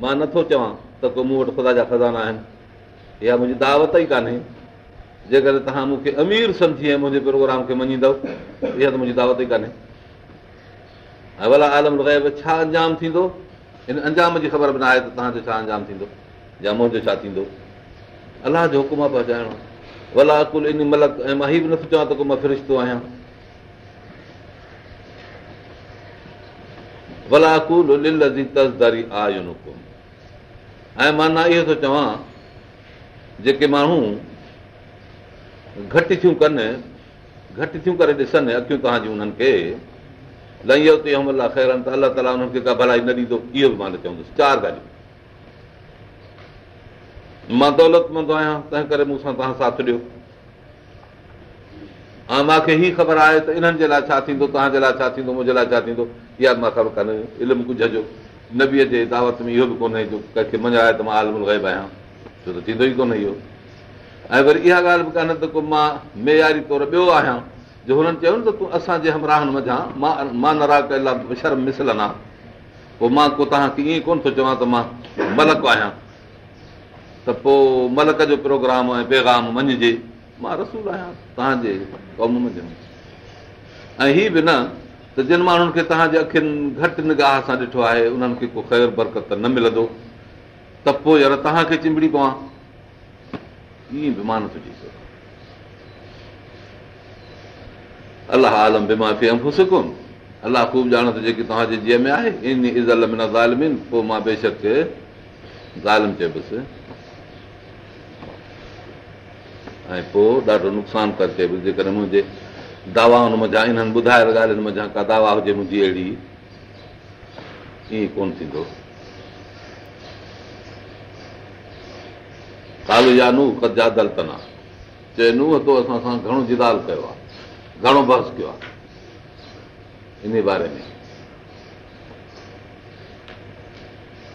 مان نٿو چوان ته ڪو مون وٽ خدا جا کزانا آهن اها منهنجي دعوت ئي ڪانهي جيڪڏهن توهان مون کي امير سمجهي ۽ منهنجي پروگرام کي مڃيندو اها ته منهنجي دعوت ئي ڪانهي ۽ ڀلا عالم غيب ڇا انجام ٿيندو هن انجام جي خبر به نه آهي ته توهان جو ڇا انجام ٿيندو يا منهنجو ڇا ٿيندو الله جو حڪم آهي پهچائڻو ڀلا عقل ان ملڪ ۽ مان هيءُ به نٿو چوان ته ڪو مان فرشتو آهيان ۽ مان نه اهو ٿو چوان جيڪي ماڻهو گهٽ ٿيون ڪن گهٽ ٿيون ڪري ڏسن اکيون توهان جون انهن کي لهي تي حملا خيرن ته الله تالا هنن کي ڪا ڀلائي نه ڏيندو اهو به مان نه چوندس چار ڳالهيون. مان دولتمند آهيان تنهن ڪري مون سان توهان ساٿ ڏيو. ۽ مون کي هيءَ خبر آهي ته انهن جي لاءِ ڇا ٿيندو توهان جي لاءِ ڇا ٿيندو منهنجي لاءِ ڇا ٿيندو اها خبر ڪانهي علم ڪجهه جو نبيءَ جي دعوت ۾ اهو به ڪونهي جو ڪنهن کي مڃائي ته مان آلمل غيب آهيان. ڇو ته ٿيندو ئي ڪونهي اهو. ۽ وري اها ڳالهه به ڪانهي ته ڪو مان معياري طور ٻيو آهيان جو هنن چيو نه ته تون اسان جي همراهن مجهان مان مسل نه مان ڪو توهان کي ائين ڪونه ٿو چوان ته مان ملڪ آهيان. ته پوءِ ملڪ جو پروگرام ۽ پيگام مڃجي مان رسول آهيان توهان جي قوم ۾۽ هيءَ به نه ته جن ماڻهن کي توهان جي اکين گهٽ نگاهه سان ڏٺو آهي انهن کي ڪو خير برڪت نه ملندو. ته پوءِ يار توهان کي چمبڙي پوان. ائين به مان نٿو چئي سگهان. الله عالم بيمافي انفسڪم. الله خوب ڄاڻ ته جيڪي توهان جي جيءَ ۾ آهي. ان ازل من ظالمن. پوءِ مان بيشڪ ظالم چئبس. ۽ پوءِ ڏاڍو نقصان ڪر چئبس جيڪڏهن منهنجي داوائن مزا انهن ٻڌايل ڳالهين مزا ڪا دعويٰ هجي منهنجي اهڙي. ائين ڪونه ٿيندو. چئي ننهن تو اسان سان گهڻو جدال ڪيو آهي گهڻو بحث ڪيو آهي ان باري ۾.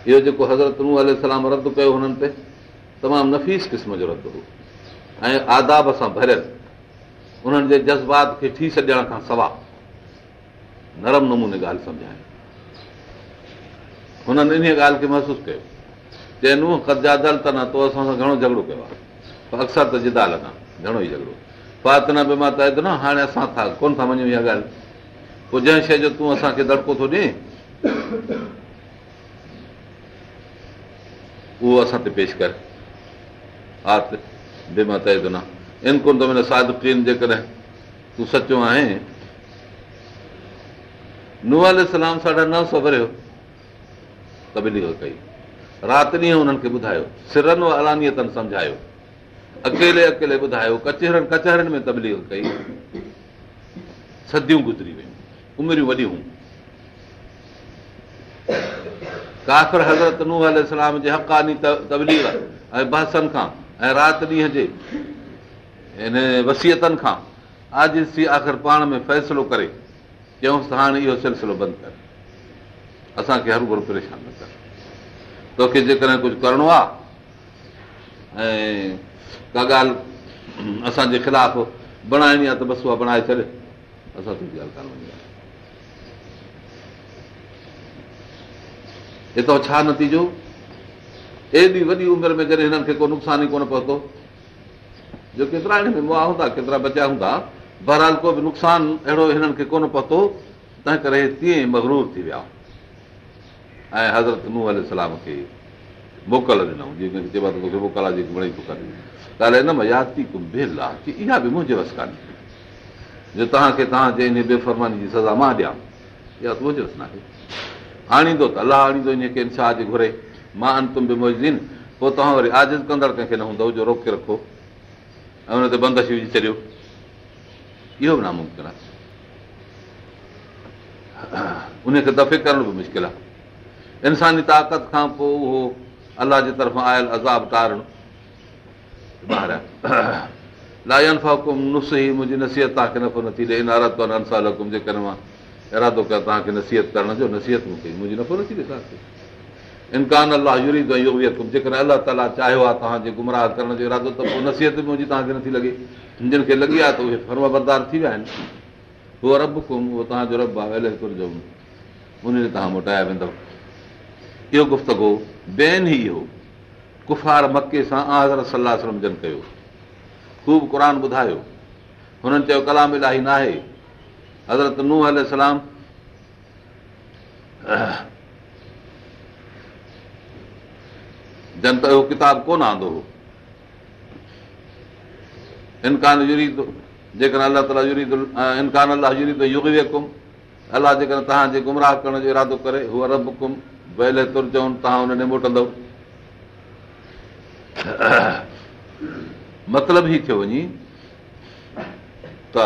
اهو جيڪو حضرت ننهن ال رد ڪيو هنن تي تمام نفيس قسم جو رد هو. ۽ آداب سان ڀريل انهن جي جذبات کي ٺيس ڏيڻ کان سوا نرم نموني ڳالهه سمجهائي. هنن ان ڳالهه کي محسوس ڪيو. ته نه تو اسان سان گهڻو جهڳڙو ڪيو آهي؟ اڪثر ته جدال نه گهڻو ئي جهڳڙو. پات نه به مان ته نه هاڻي اسان ٿا ڪونه ٿا مڃون اها ڳالهه. پوءِ جنهن شيءِ جو تون اسان کي دڙڪو ٿو ڏي اهو اسان تي پيش ڪر. ٿو ان ڪونه ٿو ملي سادڪين جيڪڏهن تون سچو آهين. ننهن ال سلام ساڍا نو سؤ ڀريو. طبلي ڪئي. رات ڏينهن هنن کي ٻڌايو سرن الانيتن سمجهايو. اڪيلي اڪيلي ٻڌايو ڪچهرن ڪچهرن ۾ تبليگ ڪئي. صديون گذري ويون امريون وڏيون ڪافر حضرت ننهن الارم جي هقاني تبليگ ۽ بهسن کان ۽ رات ڏينهن جي هن وسيتن کان. آج آخر پاڻ ۾ فيصلو ڪري چيونس ته هاڻي اهو سلسلو بند ڪر. اسان کي هر گهر پريشان نه ڪر. توکي جيڪڏهن ڪجهه ڪرڻو آهي ۽ ڪا ڳالهه اسان جي خلاف بڻائڻي آهي ته بس اها بڻائي ڇڏي. اسان تنهنجي ڳالهه ڪانه وڃي هتان ڇا نتيجو؟ ايڏي وڏي عمر ۾ جڏهن هنن کي ڪو نقصان ئي ڪونه پهتو جو ڪيترا هن ۾ مئا هوندا ڪيترا بچيا هوندا بهرحال ڪو به نقصان اهڙو هنن کي ڪونه پهتو تنهن ڪري تيئن مگرور ٿي ويا. ۽ حضرت ننهن کي موڪل ڏنئون جيئن چئبو آهي ته موڪل آهي جيڪي بڻي پڪار ڳالهه هن مان ياد ٿي ڀيل آهي ڪه اها به منهنجي جو توهان کي توهان جي ان بيفرماني جي سزا مان ڏيان اها ته منهنجي آڻيندو ته الله آڻيندو ان کي ڇا جي گهري مان انتم به موئزين پوءِ توهان وري آزز ڪندڙ ڪنهن کي نه هوندو جو روڪي رکو ۽ هن تي بندش ڇڏيو اهو به ناممڪن آهي ان کي دفعي ڪرڻ به مشڪل آهي انساني طاقت کان پوءِ اهو الله جي طرفان آيل عذاب ٽارڻ ٻاهر منهنجي نصيحت توهان کي نفعو نٿي ڏي حڪم جيڪڏهن مان ارادو نصيحت ڪرڻ جو نصيحت مون کي منهنجي نفعو نٿي توهان کي انڪان الله اهو جيڪڏهن الله تالا چاهيو آهي توهان جي گمراهه ڪرڻ جو ارادو ته پوءِ نصيحت به منهنجي توهان کي نٿي لڳي جن کي لڳي آهي ته اهي فرم بردار ٿي ويا آهن اهو رب ڪم اهو توهان جو رب آهي ان توهان موٽايا ويندو اهو گفتگ بين ئي اهو ڪفار مڪي سان حضرت صلاح جن ڪيو خوب قر ٻڌايو هنن چيو ڪلام الاهي نه آهي حضرت ننهن سلام جن ته اهو ڪتاب ڪونه آندو هو. انڪان جيڪڏهن الله تالا انڪان الله يگ الله جيڪڏهن توهان جي گمراهه ڪرڻ جو ارادو ڪري ڪم چون توهان هن ڏي موٽندو. مطلب ئي ٿيو وڃي ته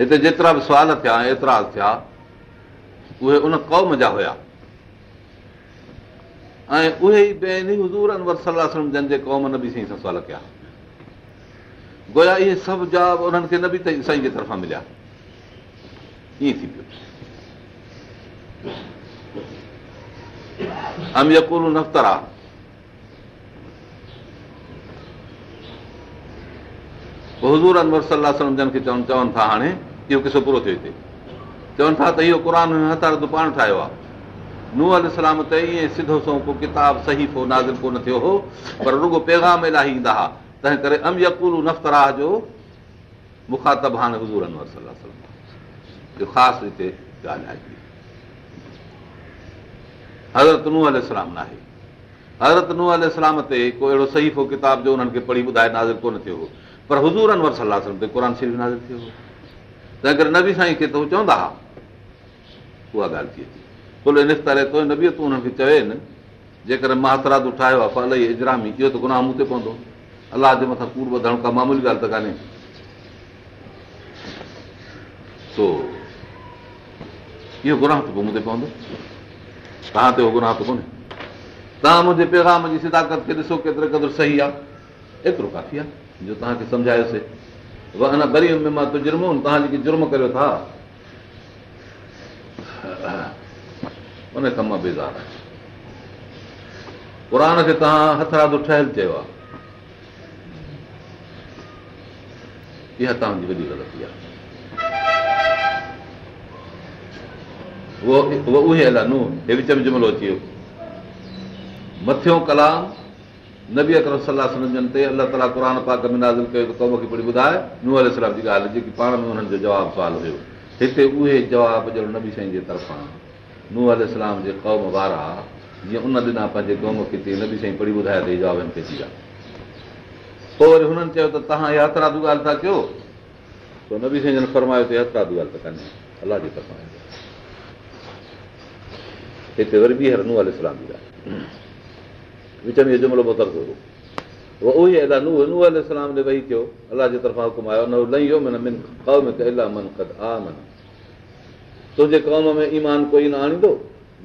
هتي جيترا به سوال ٿيا ايترا ٿيا اهي ان قوم جا هئا. ۽ اهي ئي ٻين حضور انور صلاح جن جي قوم نه به سائين سان سوال ڪيا. گويا اهي سڀ جواب انهن کي نه به ته سائين جي طرفان مليا. ائين ٿي پيو. ام يڪول نفتر. حضور انور صلاح جن کي چون چون ٿا هاڻي اهو قصو پورو ٿيو هتي چون ٿا ته اهو قر هٿار تون پاڻ ٺاهيو آهي ننهن ال اسلام ته ائين سڌو سو ڪو ڪتاب صحيح پوءِ نازل ڪونه ٿيو هو پر رڳو پيگام الاهي ايندا هئا تنهن ڪري ام يڪول نفتراهه جو مکاتب هاڻي حضور صلاح خاص هتي ڳالهه آهي حضرت ننهن ال اسلام نه آهي حضرت ننهن ال اسلام تي ڪو اهڙو صحيفو ڪتاب جو انهن کي پڙهي ٻڌائي نازل ڪونه ٿيو هو. پر حضور انور صلاح تي قر شريف نازل ٿيو هو. تنهن ڪري نبي سائين کي ته هو چوندا هئا اها ڳالهه ٿي اچي. تو تون هن کي چوي نه جيڪر مهاترادو ٺاهيو آهي ڦل اجرامي اهو ته گناهه مون تي پوندو. الله جي مٿان ڪوڙ ٻڌڻ ڪا معمولي ڳالهه ته ڪانهي. سو اهو گناهه ته پوءِ مون تي پوندو. توهان تي اهو گناهه ته ڪونهي. توهان منهنجي پيگام جي سداڪت کي ڏسو ڪيتري قدر صحيح آهي. ايترو ڪافي آهي جو توهان کي سمجهايوسين. بري ۾ مان ترم توهان جيڪي جرم ڪريو ٿا مان بيزار آهيان قر کي توهان هٿرادو ٺهيل چيو آهي. اها توهان جي وڏي غلطي آهي. اهو اهي الانو هي وچ ۾ جملو اچي ويو. مٿيون ڪلام نبي اڪر صلاح سمجهن تي الله تالا قر پاڪ ۾ نازل ڪيو ته قوم کي پڙهي ٻڌائي ننهن ال جي ڳالهه جيڪي پاڻ ۾ هنن جو جواب سوال هيو هتي اهي جواب جهڙو نبي سائين جي طرفان ننهن ال جي قوم وارا جيئن ان ڏنا پنهنجي قوم کي نبي سائين پڙهي ٻڌائي ته جواب هن کي ٿي ويا پوءِ وري هنن چيو ته توهان اها هٿرادو ڳالهه ٿا ڪيو. پوءِ نبي سائين جن فرمايو ته هٿرادو ڳالهه ته ڪانهي. الله جي طرفان هتي وري ٻيهر ننهن ال جي ڳالهه. وچ ۾ جملو ننهن ويهي ٿيو الله جي طرفان حڪم آيو نه لهي ويو من من قوم الاهه من ڪد آ من تنهنجي قوم ۾ ايمان ڪوئي نه آڻيندو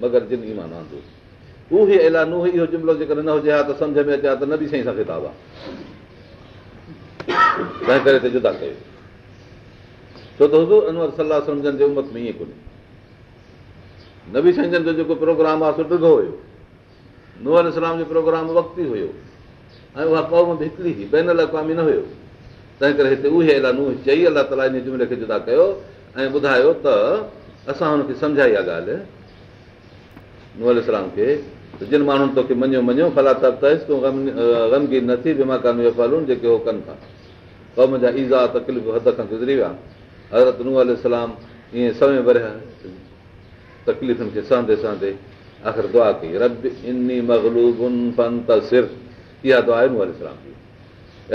مگر جن ايمان آندو اهي الله ننهن اهو جملو جيڪر نه هجي ها ته سمجهه ۾ اچي ها ته نه به سائين سان ڪتاب آهي. تنهن ڪري ته جدا ڪيو. ڇو ته حضور انور صلاح سمجهن جي امت ۾ ائين ڪونهي. نه به سائين جو جيڪو پروگرام آهي ڏگهو هيو. نور اسلام جو پروگرام وقت ئي هيو. ۽ اها قوم به هڪڙي ٿي بين الاقوامي نه هيو. تنهن ڪري هتي اهي چئي الله تالا ان جملي کي جدا ڪيو. ۽ ٻڌايو ته اسان هن کي سمجهائي آهي ڳالهه. نور اسلام کي ته جن ماڻهن توکي مڃيو مڃيو ڦلا تون گمگي نه ٿي بيما ڪانه فلون جيڪي اهو ڪن ٿا. قوم جا ايزا تڪليف حد کان گذري ويا. حضرت ننهن اسلام ائين سمي ڀري تڪليفن کي سهندي سهندي آخر دعا ڪئي رب اني سر اها دعا آهي نور اسلام جي.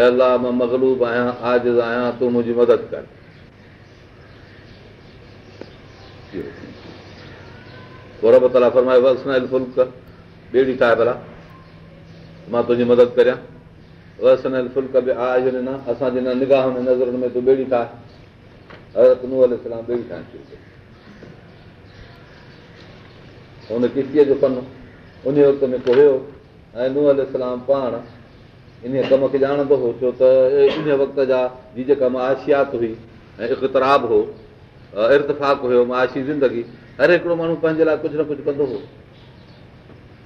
الله مان مگلوب آهيان آز آهيان تون منهنجي مدد ڪر رب تالا فرمايو وسنائل فلڪ ٻيڙي ٺاهي ڀلا مان تنهنجي مدد ڪريان. وسنائل فلڪ به آج نه اسان جي نه نگاهه نظر ۾ تون ٻيڙي ٺاهي حضرت نور اسلام ٻيڙي ٺاهڻ شروع ڪئي هن ڪشتيءَ جو ڪم ان وقت ۾ ڪو هيو ۽ ننهن الارم پاڻ ان ڪم کي ڄاڻندو هو ڇو ته ان وقت جا جي جيڪا ماشيات هئي ۽ اختراب هو ارتفاق هيو ماشي زندگي. هر هڪڙو ماڻهو پنهنجي لاءِ ڪجهه نه ڪجهه ڪندو هو.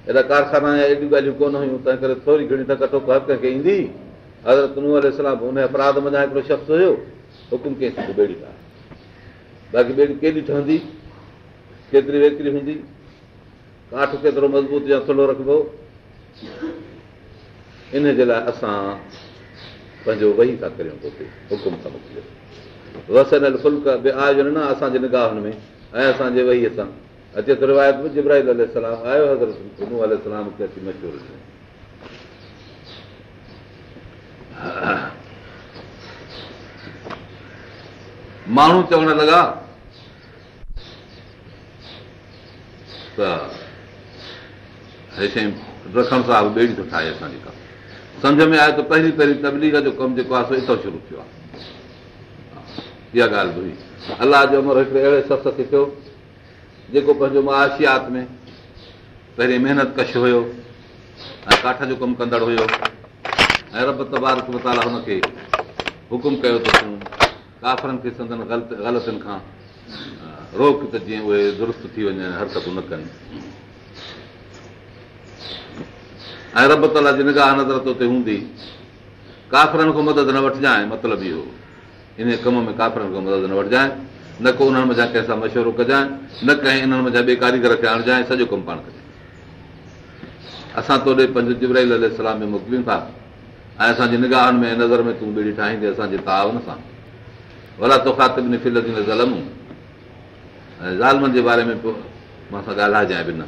ايڏا ڪارخانا يا ايڏيون ڳالهيون ڪونه هيون تنهن ڪري ٿوري گهڻي ته ڪٽو هر ڪنهن کي ايندي. حضرت ننهن الارم هن اپراڌ مڃان هڪڙو شخص هيو حڪم ڪنهن ٿيندو ٻيڙي ٺاهي باقي ٻيڙي ڪيڏي ٺهندي؟ ڪيتري ويتري هوندي؟ ڪاٺ ڪيترو مضبوط يا ٿلهو رکبو؟ ان جي لاءِ اسان پنهنجو ويهي ٿا ڪريون هتي حڪم موڪليو وسن فلڪ به آيو نه اسان جي نگاهن ۾۽ اسان جي ويهيءَ سان. اچي ته روايت به جبراهل سلام آيو حضرت سلام کي اچي مشهور ماڻهو چوڻ لڳا ته هي شيءِ رکڻ سان ٻيڙي ٿو ٺاهي اسان جي ڪا سمجهه ۾ آيو ته پهرين پهرين تبليگ جو ڪم جيڪو آهي سو هتان شروع ٿيو آهي اها ڳالهه به هئي. الله جو امر هڪڙي اهڙي شخص کي ٿيو جيڪو پنهنجو مئاشيات ۾ پهرين محنت ڪش هيو ۽ ڪاٺ جو ڪم ڪندڙ هيو ۽ رب تبارڪ متالا هن کي حڪم ڪيو ته تون ڪافرن کي سندن غلطين کان روڪ ته جيئن اهي درست ٿي وڃن حرڪتون نه ڪن. ۽ رب تالا جي نگاهه نزرت اتي هوندي ڪافرن کان مدد نه وٺجانئ مطلب اهو ان ڪم ۾ ڪافرن کان مدد نه وٺجانئ نه ڪو انهن مزا ڪنهن سان مشورو ڪجانءِ نه ڪنهن انهن مزا ٻئي ڪاريگر کي آڻجانئ سڄو ڪم پاڻ ڪجانءِ. اسان توڏي پنج جبرائيل سلام ۾ موڪليون ٿا ۽ اسان جي نگاهن ۾ نظر ۾ تون ٻيڙي ٺاهيندي اسان جي تاون سان. ڀلا ۽ ظالمن جي باري ۾ پوءِ مان سان ڳالهائجانئ به نه.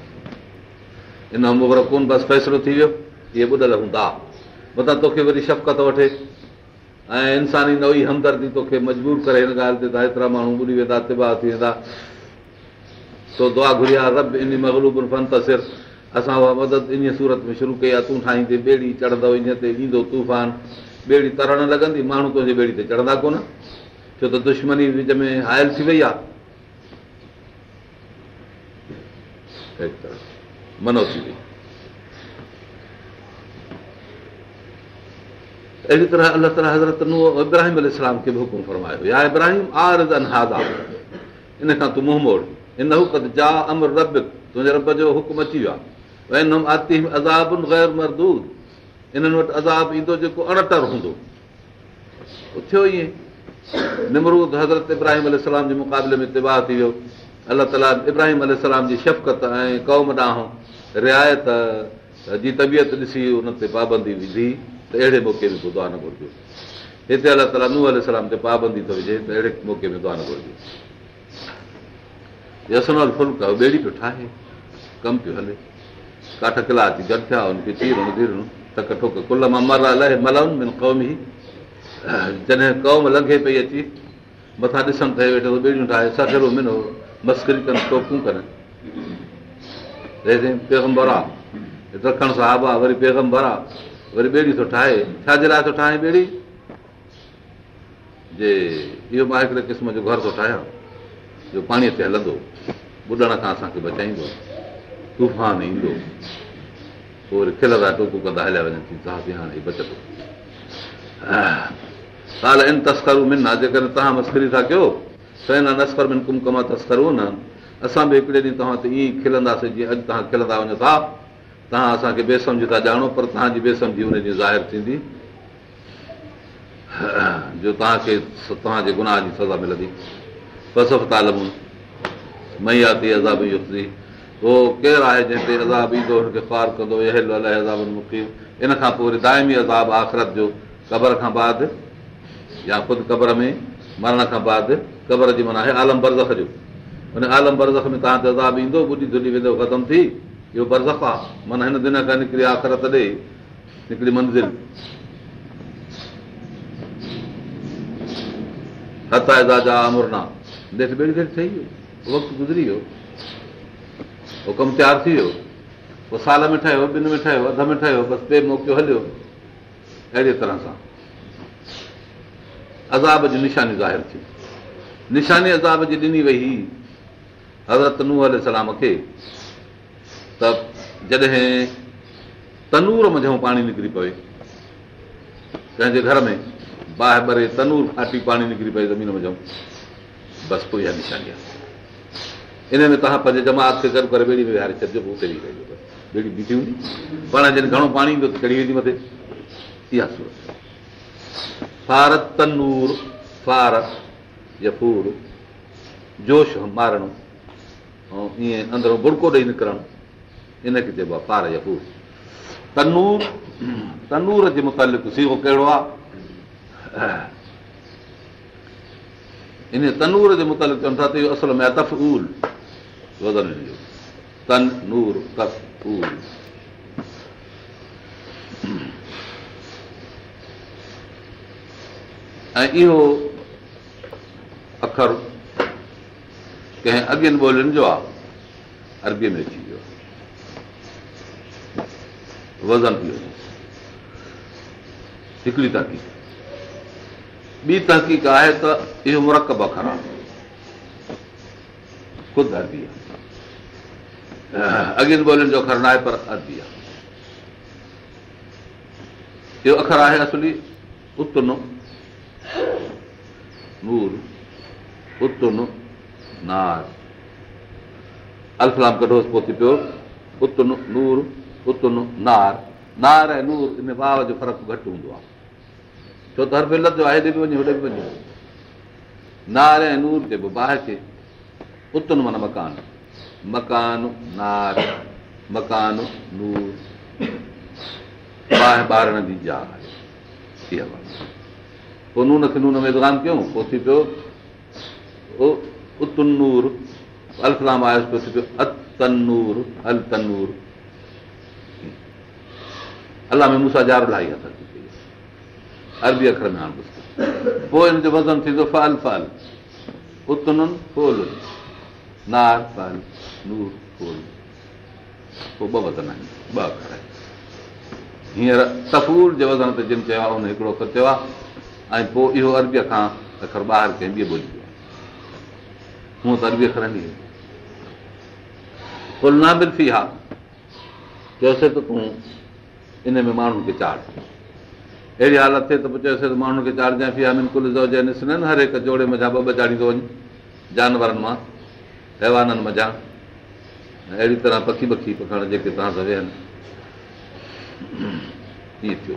ان مبر ڪونه بس فيصلو ٿي ويو اهي ٻڌل هوندا. مٿان توکي وري شفقت وٺي ۽ انساني نئي همدردي توکي مجبور ڪري هن ڳالهه تي ته هيترا ماڻهو ٻڏي ويندا تباهه ٿي ويندا. تو دعا مگلوب فنتسر اسان اها مدد ان سورت ۾ شروع ڪئي آهي تون ٺاهيندي ٻيڙي چڙهندو ان تي ايندو طوفان. ٻيڙي ترڻ لڳندي ماڻهو تنهنجي ٻيڙي تي چڙهندا ڪونه. ڇو ته دشمني وچ ۾ هايل ٿي وئي آهي منو ٿي وئي اهڙي طرح الله تالا حضرت ابراهيم اسلام کي به حڪم فرمايو يا ابراهيم آر ان کان تون منهن موڙ ان هڪت جا امر رب تنهنجي رب جو حڪم اچي ويو آهي انهن وٽ عذاب ايندو جيڪو اڻٽر هوندو ٿيو ائين نمرود حضرت ابراهيم الارم جي مقابلي ۾ تباهه ٿي ويو الله تالا ابراهيم الارم جي شفقت ۽ قوم ڏانهن رعايت جي طبيعت ڏسي هن تي پابندي وڌي ته اهڙي موقعي ۾ دعا نه گهرجي هتي الله تالا ننهن الارم تي پابندي ٿو وجهي ته اهڙي موقعي ۾ دعا نه گهرجي يسنل فلڪ ٻيڙي پيو ٺاهي ڪم پيو هلي ڪاٺ ڪلا اچي گڏ ٿيا هن کي چيرڻ ڌيرڻ ٽڪ ٺوڪ ڪل مان مر الائي ملن قوم ئي جڏهن قوم لنگهي پئي اچي مٿان ڏسڻ ٺهي ويٺو ٻيڙيون ٺاهي سٺڙو منو مسڪري ڪن ٽوڪون ڪن پيگمبر آهي رکڻ صاحب آهي وري پيگمبر آهي وري ٻيڙي ٿو ٺاهي. ڇا جي لاءِ ٿو ٺاهي ٻيڙي؟ جي اهو مان هڪڙي قسم جو گهر ٿو ٺاهيان جو پاڻيءَ تي هلندو ٻڏڻ کان اسان کي بچائيندو طوفان ايندو پوءِ وري کلندا ٽوڪون ڪندا هليا وڃن هاڻي بچندو ڪال ان تسڪرون من آهي جيڪڏهن توهان مسڪري ٿا ڪيو ته هن من ڪم ڪما تسڪرون نه اسان به هڪڙي ڏينهن توهان تي ائين کلنداسين جيئن اڄ توهان کلندا وڃو ٿا توهان اسان کي بيسمجهه ٿا ڄاڻو پر توهان جي بيسمجهي هن جي ظاهر ٿيندي. جو توهان کي توهان جي گناهه جي سزا ملندي. بسف تالم ميياتي عذاب اهو ڪير آهي جنهن تي عذاب ايندو هن کي خوار ڪندو ان کان پوءِ وري دائمي عذاب آخرت جو قبر کان بعد يا خود قبر ۾ مرڻ کان بعد قبر جي معنيٰ آهي عالم برزک جو. هن عالم برزک ۾ توهان عذاب ايندو ٻڌي ڌلي ويندو ختم ٿي اهو برزک آهي معنيٰ هن دنيا کان نڪري آخرت ڏي هڪڙي منزل وقت گذري ويو اهو ڪم تيار ٿي ويو پوءِ سال ۾ ٺهيو ٻن ۾ ٺهيو اڌ ۾ ٺهيو بس ٽي موقعو هليو اهڙي طرح سان. عذاب جي نشاني ظاهر ٿي. نشاني عذاب جي ڏني وئي حضرت ننهن سلام کي ته جڏهن تنور منجهان پاڻي نڪري پوي ڪنهن جي گهر ۾ باهه ٻري تنور ڦاٽي پاڻي نڪري پئي زمين منجهان بس پوءِ اها نشاني آهي. ان ۾ توهان پنهنجي جماعت کي گڏ ڪري ٻيڙي ۾ ويهاري ڇڏجو پوءِ اتي به ٻيڙي بيٺي هوندي. پاڻ جڏهن گهڻو پاڻي ايندو ته چڙهي ويندي مٿي. اها سورت فارت تنور فار يفور جوش مارڻ ۽ ائين اندرو بڙڪو ڏيئي نڪرڻ ان کي چئبو آهي فار يفور تنور تنور جي متالق سيهو ڪهڙو آهي ان تنور جي متالق چون ٿا ته اهو اصل ۾ آهي تف تن نور تف ال ۽ اهو اکر ڪنهن اڳين ٻولين جو آهي عربيءَ ۾ اچي ويو وزن اهو هڪڙي تحقيق ٻي تحقيق آهي ته اهو مرڪب اکر آهي خود عربي آهي اڳين ٻولين جو اکر نه آهي پر عربي آهي اهو اکر آهي اصلي اتن نور اتن نار الفلام ڪڍوس پوءِ ٿي پيو اتن نور اتن نار. نار ۽ نور ان باو جو فرق گهٽ هوندو آهي. ڇو ته هر ملت جو آهي هيڏي به وڃي هوڏي به وڃي. نار ۽ نور چئبو باهه کي اتن معنيٰ مڪان. مڪان نار مڪان نور. باهه ٻارڻ جي جا آهي. اها پوءِ نون کي نون ۾ دڪان ڪيون پوءِ ٿي پيو آيس پوءِ ٿي پيو اتنور ال تنور الله ۾ مون سان جار الاهي هٿ عربي اکر ۾ پوءِ هن جو وزن ٿيندو ڦل ڦل اتن فول نار ڦل نور پوءِ ٻه وزن آهن ٻه اکر آهن هينئر تفور جي وزن تي جن چيو آهي ان هڪڙو اکر چيو آهي ۽ پوءِ اهو عربيءَ کان اکر ٻاهر ڪنهن ٻي ٻولي آهي هونئن ته عربي اکر هلي ڪل نابل ٿي ها چيوسين ته تون ان ۾ ماڻهن کي چاڙهه. اهڙي حالت ٿئي ته پوءِ چيوسين ته ماڻهن کي ڏسن هر هڪ جوڙي مزا ٻه ٻه چاڙهيندو وڃي جانورن مان حيوانن مزا اهڙي طرح پکي پکي پکڻ جيڪي توهان سان ويهن ٿيو.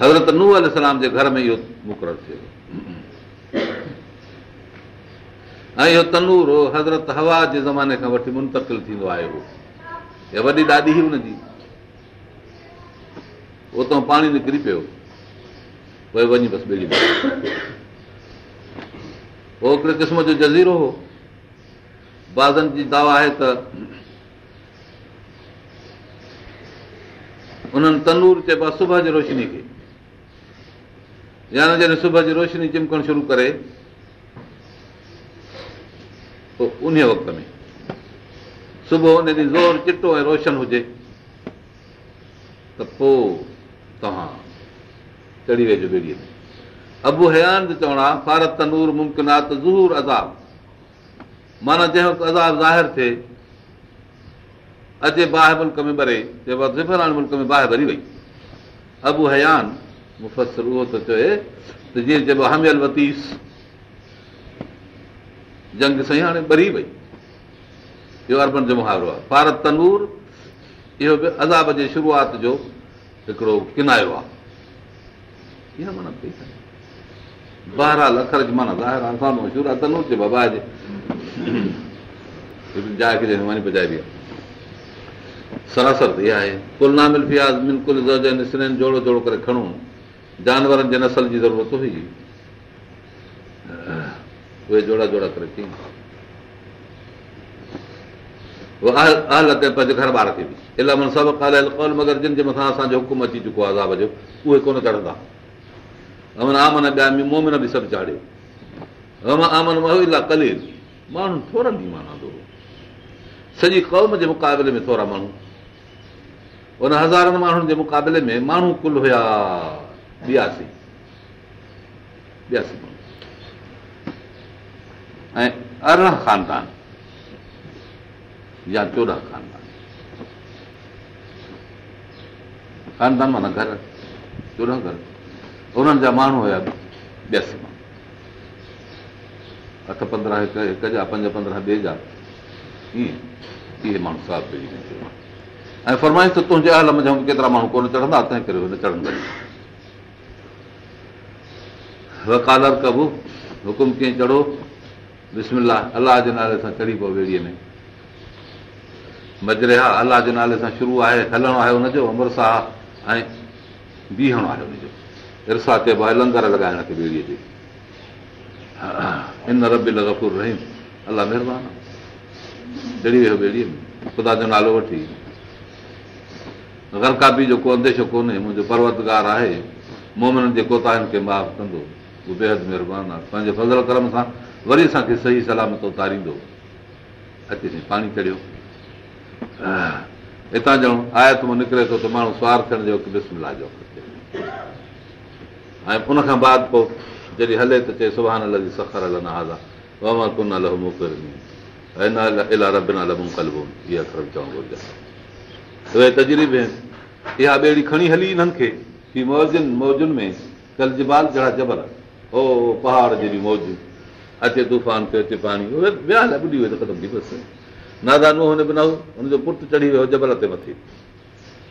حضرت ننهن الارم جي گهر ۾ اهو مقرر ٿيو ۽ اهو تنور حضرت هوا جي زماني کان وٺي منتڪل ٿيندو آهي اهو. اها وڏي ڏاڍي ئي هن جي. اتان پاڻي نڪري پيو. پوءِ وڃي بس اهو هڪڙي قسم جو جزيرو هو. بازن جي دعويٰ آهي ته انهن تنور چئبو آهي صبح جي روشني کي. يا نه جڏهن صبح جي روشني چمڪڻ شروع ڪري پوءِ ان وقت ۾. صبح ان ڏينهن زور چٽو ۽ روشن هجي. ته پوءِ توهان چڙهي ويجهو ٻيڙيءَ ۾ ابو هيان جو چوڻ آهي فارت تنور ممڪنات زور عذاب. معنيٰ جنهن وقت عذاب ظاهر ٿئي اڄ باهه ملڪ ۾ ٻري چئبو زفران ملڪ ۾ باهه ڀري وئي. ابو هيان مفسر اهو ته چئي ته جيئن چئبو هميل وتيس جنگ سائين هاڻي ٻري وئي. اهو اربن جو مهاورو آهي. فارت تنور اهو به عذاب جي شروعات جو هڪڙو ڪنايو آهي. اها معنيٰ بهرحال اکر جي معنيٰ ظاهر آهي. مشهور آهي. تنور آهي باهه جي جاءِ کي وڃي پجائبي آهي. سراسر اها آهي. ڪل نامل فياض بلڪل جوڙو جوڙو ڪري کڻون. جانورن جي نسل جي ضرورت هئي اهي جوڙا جوڙا ڪري ٿي. پنهنجي گهر ٻار کي به. الاهي سڀ ڪول مگر جن جي مٿان اسان جو حڪم اچي چڪو آهي عذاب جو اهي ڪونه چڙهندا. امن آمن ٻيا مومن به سڀ چاڙهيو آمن الاهي ڪليل. ماڻهو ٿورن ڏينهن معنيٰ سڄي قوم جي مقابلي ۾ ٿورا ماڻهو. ان هزارن ماڻهن جي مقابلي ۾ ماڻهو ڪل هئا. ٻياسي. ٻياسي ۽ ارڙهن خاندان يا چوڏهن خاندان خاندان معنيٰ گهر چوڏهن گهر انهن جا ماڻهو هئا ٻياسي اٺ پندرهن جا پنج پندرهن ٻئي جا ائين اهي ماڻهو صاف ۽ فرمائش ته تنهنجي حال ۾ ڪيترا ماڻهو ڪونه چڙهندا تنهن ڪري چڙهندا وڪالر ڪبو حڪم ڪيئن چڙهو بسملا الله جي نالي سان چڙهي پيو ٻيڙيءَ ۾ مجري ها الله جي نالي سان شروع آهي هلڻو آهي هن جو امر ۽ بيهڻو آهي هن جو ارسا چئبو آهي لنگر لڳائڻ کي ٻيڙيءَ جي ان ربي گفور رهيم الله مهرباني چڙهي ويو ٻيڙيءَ ۾ خدا جو نالو وٺي جو ڪو انديشو ڪونهي منهنجو پروتگار آهي مومنن جي ڪوتاهن کي معاف ڪندو اهو بيحد مهرباني آهي پنهنجي فضل ڪرم سان وري اسان کي صحيح سلامت اتاريندو. اچي پاڻي چڙهيو هتان ڄڻ آيت مان نڪري ٿو ته ماڻهو سوار ٿيڻ جو بسملا جو ۽ ان کان بعد پوءِ جڏهن هلي ته چئي سڀاڻي سکر هلندا ڪن لهون ڪلبون اها ٻيڙي کڻي هلي هنن کي ڪه موجن موجن ۾ ڪل جبال جهڙا جبل. او پهاڙ جهڙي موجون اچي طوفان پيو اچي پاڻي. اهي ويا هليا ٻڌي وئي ته ختم ٿي بس. نادا نو هن به نه هن جو پٽ چڙهي ويو جبل تي مٿي.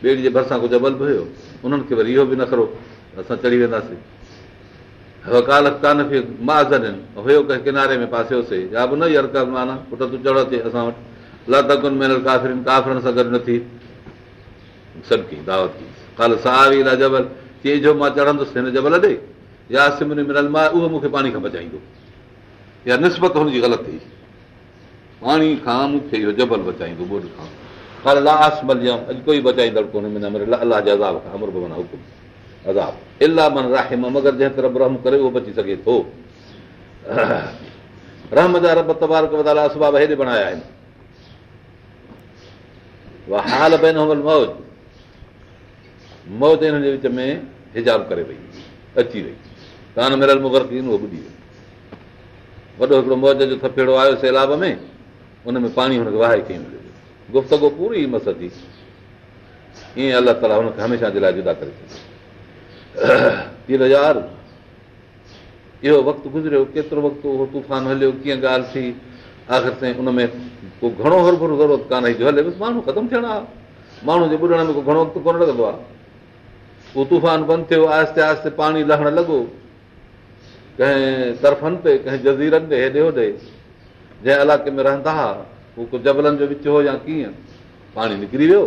ٻيڙي جي ڀرسان ڪو جبل به هيو. انهن کي وري اهو به نه کرو اسان چڙهي وينداسين. ڪال مازن هيو ڪنهن ڪناري ۾ پاسيوسين يا به نه معنيٰ پٽ تون چڙهه اچي اسان وٽ. لتڪن مهل ڪافرن ڪافرن سان گڏ نه ٿي. سڏ ڪئي دعوت ڪئي. ڪال ساوي جبل چئي جو مان چڙهندس هن جبل ڏي. يا سمري ملل مان اهو مون کي پاڻي کان بچائيندو يا نسبت هن جي غلط ٿي. پاڻي کان مون کي اهو جبل بچائيندو ٻوڏ کان ڪال لاس مليم اڄ ڪوئي بچائيندڙ ڪونهي الله جي عذاب کان امر معنيٰ حڪم. عذاب. الاهه من راهم مگر جنهن طرف رحم ڪري اهو بچي سگهي ٿو. رحم جا رب تبارڪ وتالا اسباب هيڏي بڻايا آهن. حال بن موج موج هن جي وچ ۾ هجاب ڪري وئي اچي وئي. ڪانه مليل مگر ٿي اهو ٻڌي وئي وڏو هڪڙو موج جو ٿپيڙو آيو سيلاب ۾ ان ۾ پاڻي هن کي واهي مليو. گفتگ پوري مس ٿي. ائين الله تالا هن کي هميشه جي لاءِ جدا ڪري ڇڏيو يار اهو وقت گذريو ڪيترو وقت اهو طوفان هليو ڪيئن ڳالهه ٿي؟ آخر تائين ان ۾ ڪو گهڻو هروڀرو ضرورت ڪانهي جو هلي بس ماڻهو ختم ٿيڻو ماڻهو جي ٻڌڻ ۾ ڪو گهڻو وقت ڪونه لڳندو آهي اهو طوفان بند ٿيو آهستي آهستي پاڻي لهڻ لڳو ڪنهن طرفن تي ڪنهن جزيرن تي هيڏي هوڏي جنهن علائقي ۾ رهندا هئا هو جبلن جو وچ هو يا ڪيئن پاڻي نڪري ويو.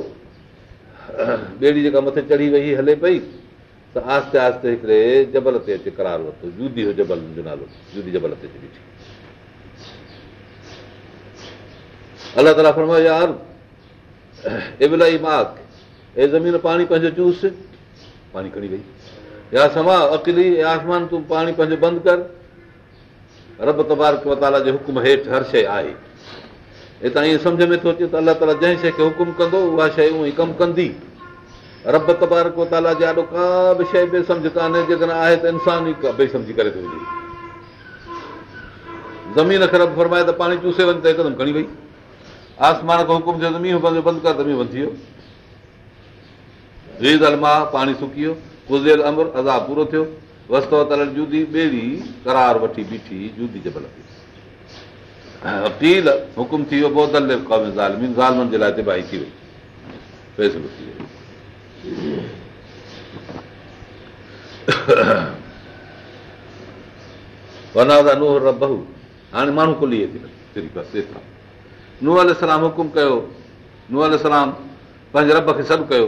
ٻيڙي جيڪا مٿي چڙهي وئي هلي پئي ته آهستي آهستي هڪڙي جبل تي اچي ڪرار ورتو. جودي هو جبل جو نالو جودي جبل تي اچي ڏٺي الله تالا فرمايو پاڻي پنهنجو چوز پاڻي کڻي وئي يا سما اڪلي آسمان تون پاڻي پنهنجو بند ڪر رب تبارڪ متالا جي حڪم هيٺ هر شيءِ آهي هتان ائين سمجهه ۾ ٿو اچي ته الله تالا جنهن شيءِ کي حڪم ڪندو اها شيءِ ئي ڪم ڪندي رب تبارڪ متالا جي ڏاڍو ڪا به شيءِ بيسمجهه ڪانهي جيڪڏهن آهي ته انسان ڪري ٿو وڃي زمين کي رب فرمائي ته پاڻي چوسي وڃي ته هڪدم کڻي وئي آسمان کان حڪم ٿيو ته مينهن پنهنجو بند ڪر ته مينهن بند ٿي ويو ريز علماء پاڻي سڪي ويو گذريل امر ازا پورو ٿيو. وستو تل جودي ٻيڙي ڪرار وٺي بيٺي جودي جبل پيل حڪم ٿي ويو قوم زالمين ظالمن جي لاءِ تباهي ٿي وئي. فيصلو ٿي ويو. ونادا ننهن ربهو هاڻي ماڻهو کلي ٿي ننهن ال حڪم ڪيو. ننهن ال پنهنجي رب کي سڏ ڪيو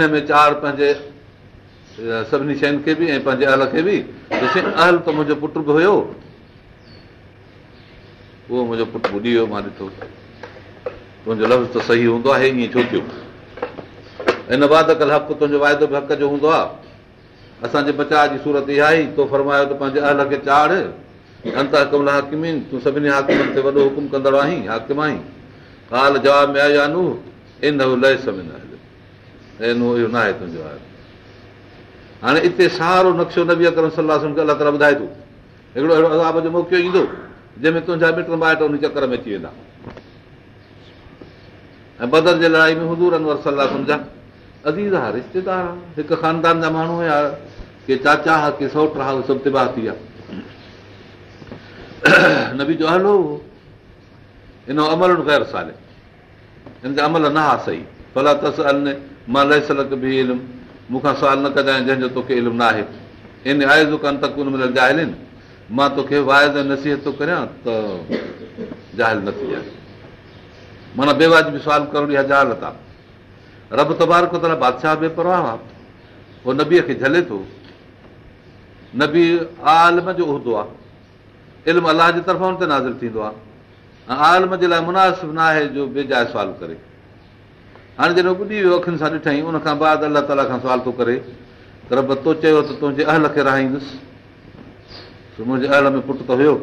پنهنجي چاڙهه پنهنجي سڀني کي به ۽ پنهنجي اهل کي به اهل ته منهنجو پٽ به هيو اهو منهنجو پٽ ٻڌي ويو مان ڏٺو تنهنجو لفظ ته صحيح هوندو آهي ائين ڇو ٿيو هن بعد ڪل حق تنهنجو واعدو به حق جو هوندو آهي اسان جي بچاءُ جي سورت اها ئي تو فرمايو ته پنهنجي اهل کي چاڙهه. انت حڪم هاڪمين تون سڀني حاڪمن تي وڏو حڪم ڪندڙ آهين حاڪم آهين. ڪال جواب ۾ آيو آهي نو ان لهي سمن اهو نه آهي تنهنجو آهي هاڻي هتي سارو نقشو نبي اڪرم صلاح کي الله تالا ٻڌائي ٿو. هڪڙو اهڙو عذاب جو موقعو ايندو جنهن ۾ تنهنجا مٽ مائٽ ان چڪر ۾ اچي ويندا. ۽ بدر جي لڙائي ۾ حضور انور صلاح سمجهان عزيز ها رشتيدار هڪ خاندان جا ماڻهو ڪي چاچا ها ڪي سؤٽ ها اهي سڀ تباهه ٿي ويا. نبي جو هلو ان عمل غير سالي. هن جا عمل نه ها صحيح. ڀلا ٿس ال مان لهه سلڪ به علم. مون کان سوال نه ڪجانءِ جنهن جو توکي علم نه آهي ان آهي جو ڪانه تڪ ان مهل جاهل مان توکي وائد نصيحت ٿو ڪريان ته جاهل نه ٿي آهي معنيٰ بيواج به سوال ڪرڻ اها جهالت آهي رب تبارڪ طرح بادشاهه بيپرواهه آهي اهو نبيءَ کي جهلي ٿو. نبي عالم جو عهدو آهي علم الله جي طرفان تي نازل ٿيندو آهي ۽ عالم جي لاءِ مناسب نه آهي جو بيجائي سوال ڪري. هاڻي جڏهن ٻڌي ويو اکين سان ڏٺئي ان کان بعد الله تالا کان سوال ٿو ڪري رب تو چيو ته تنهنجي اهل کي رهائيندس منهنجي اهل ۾ پٽ ته هيو.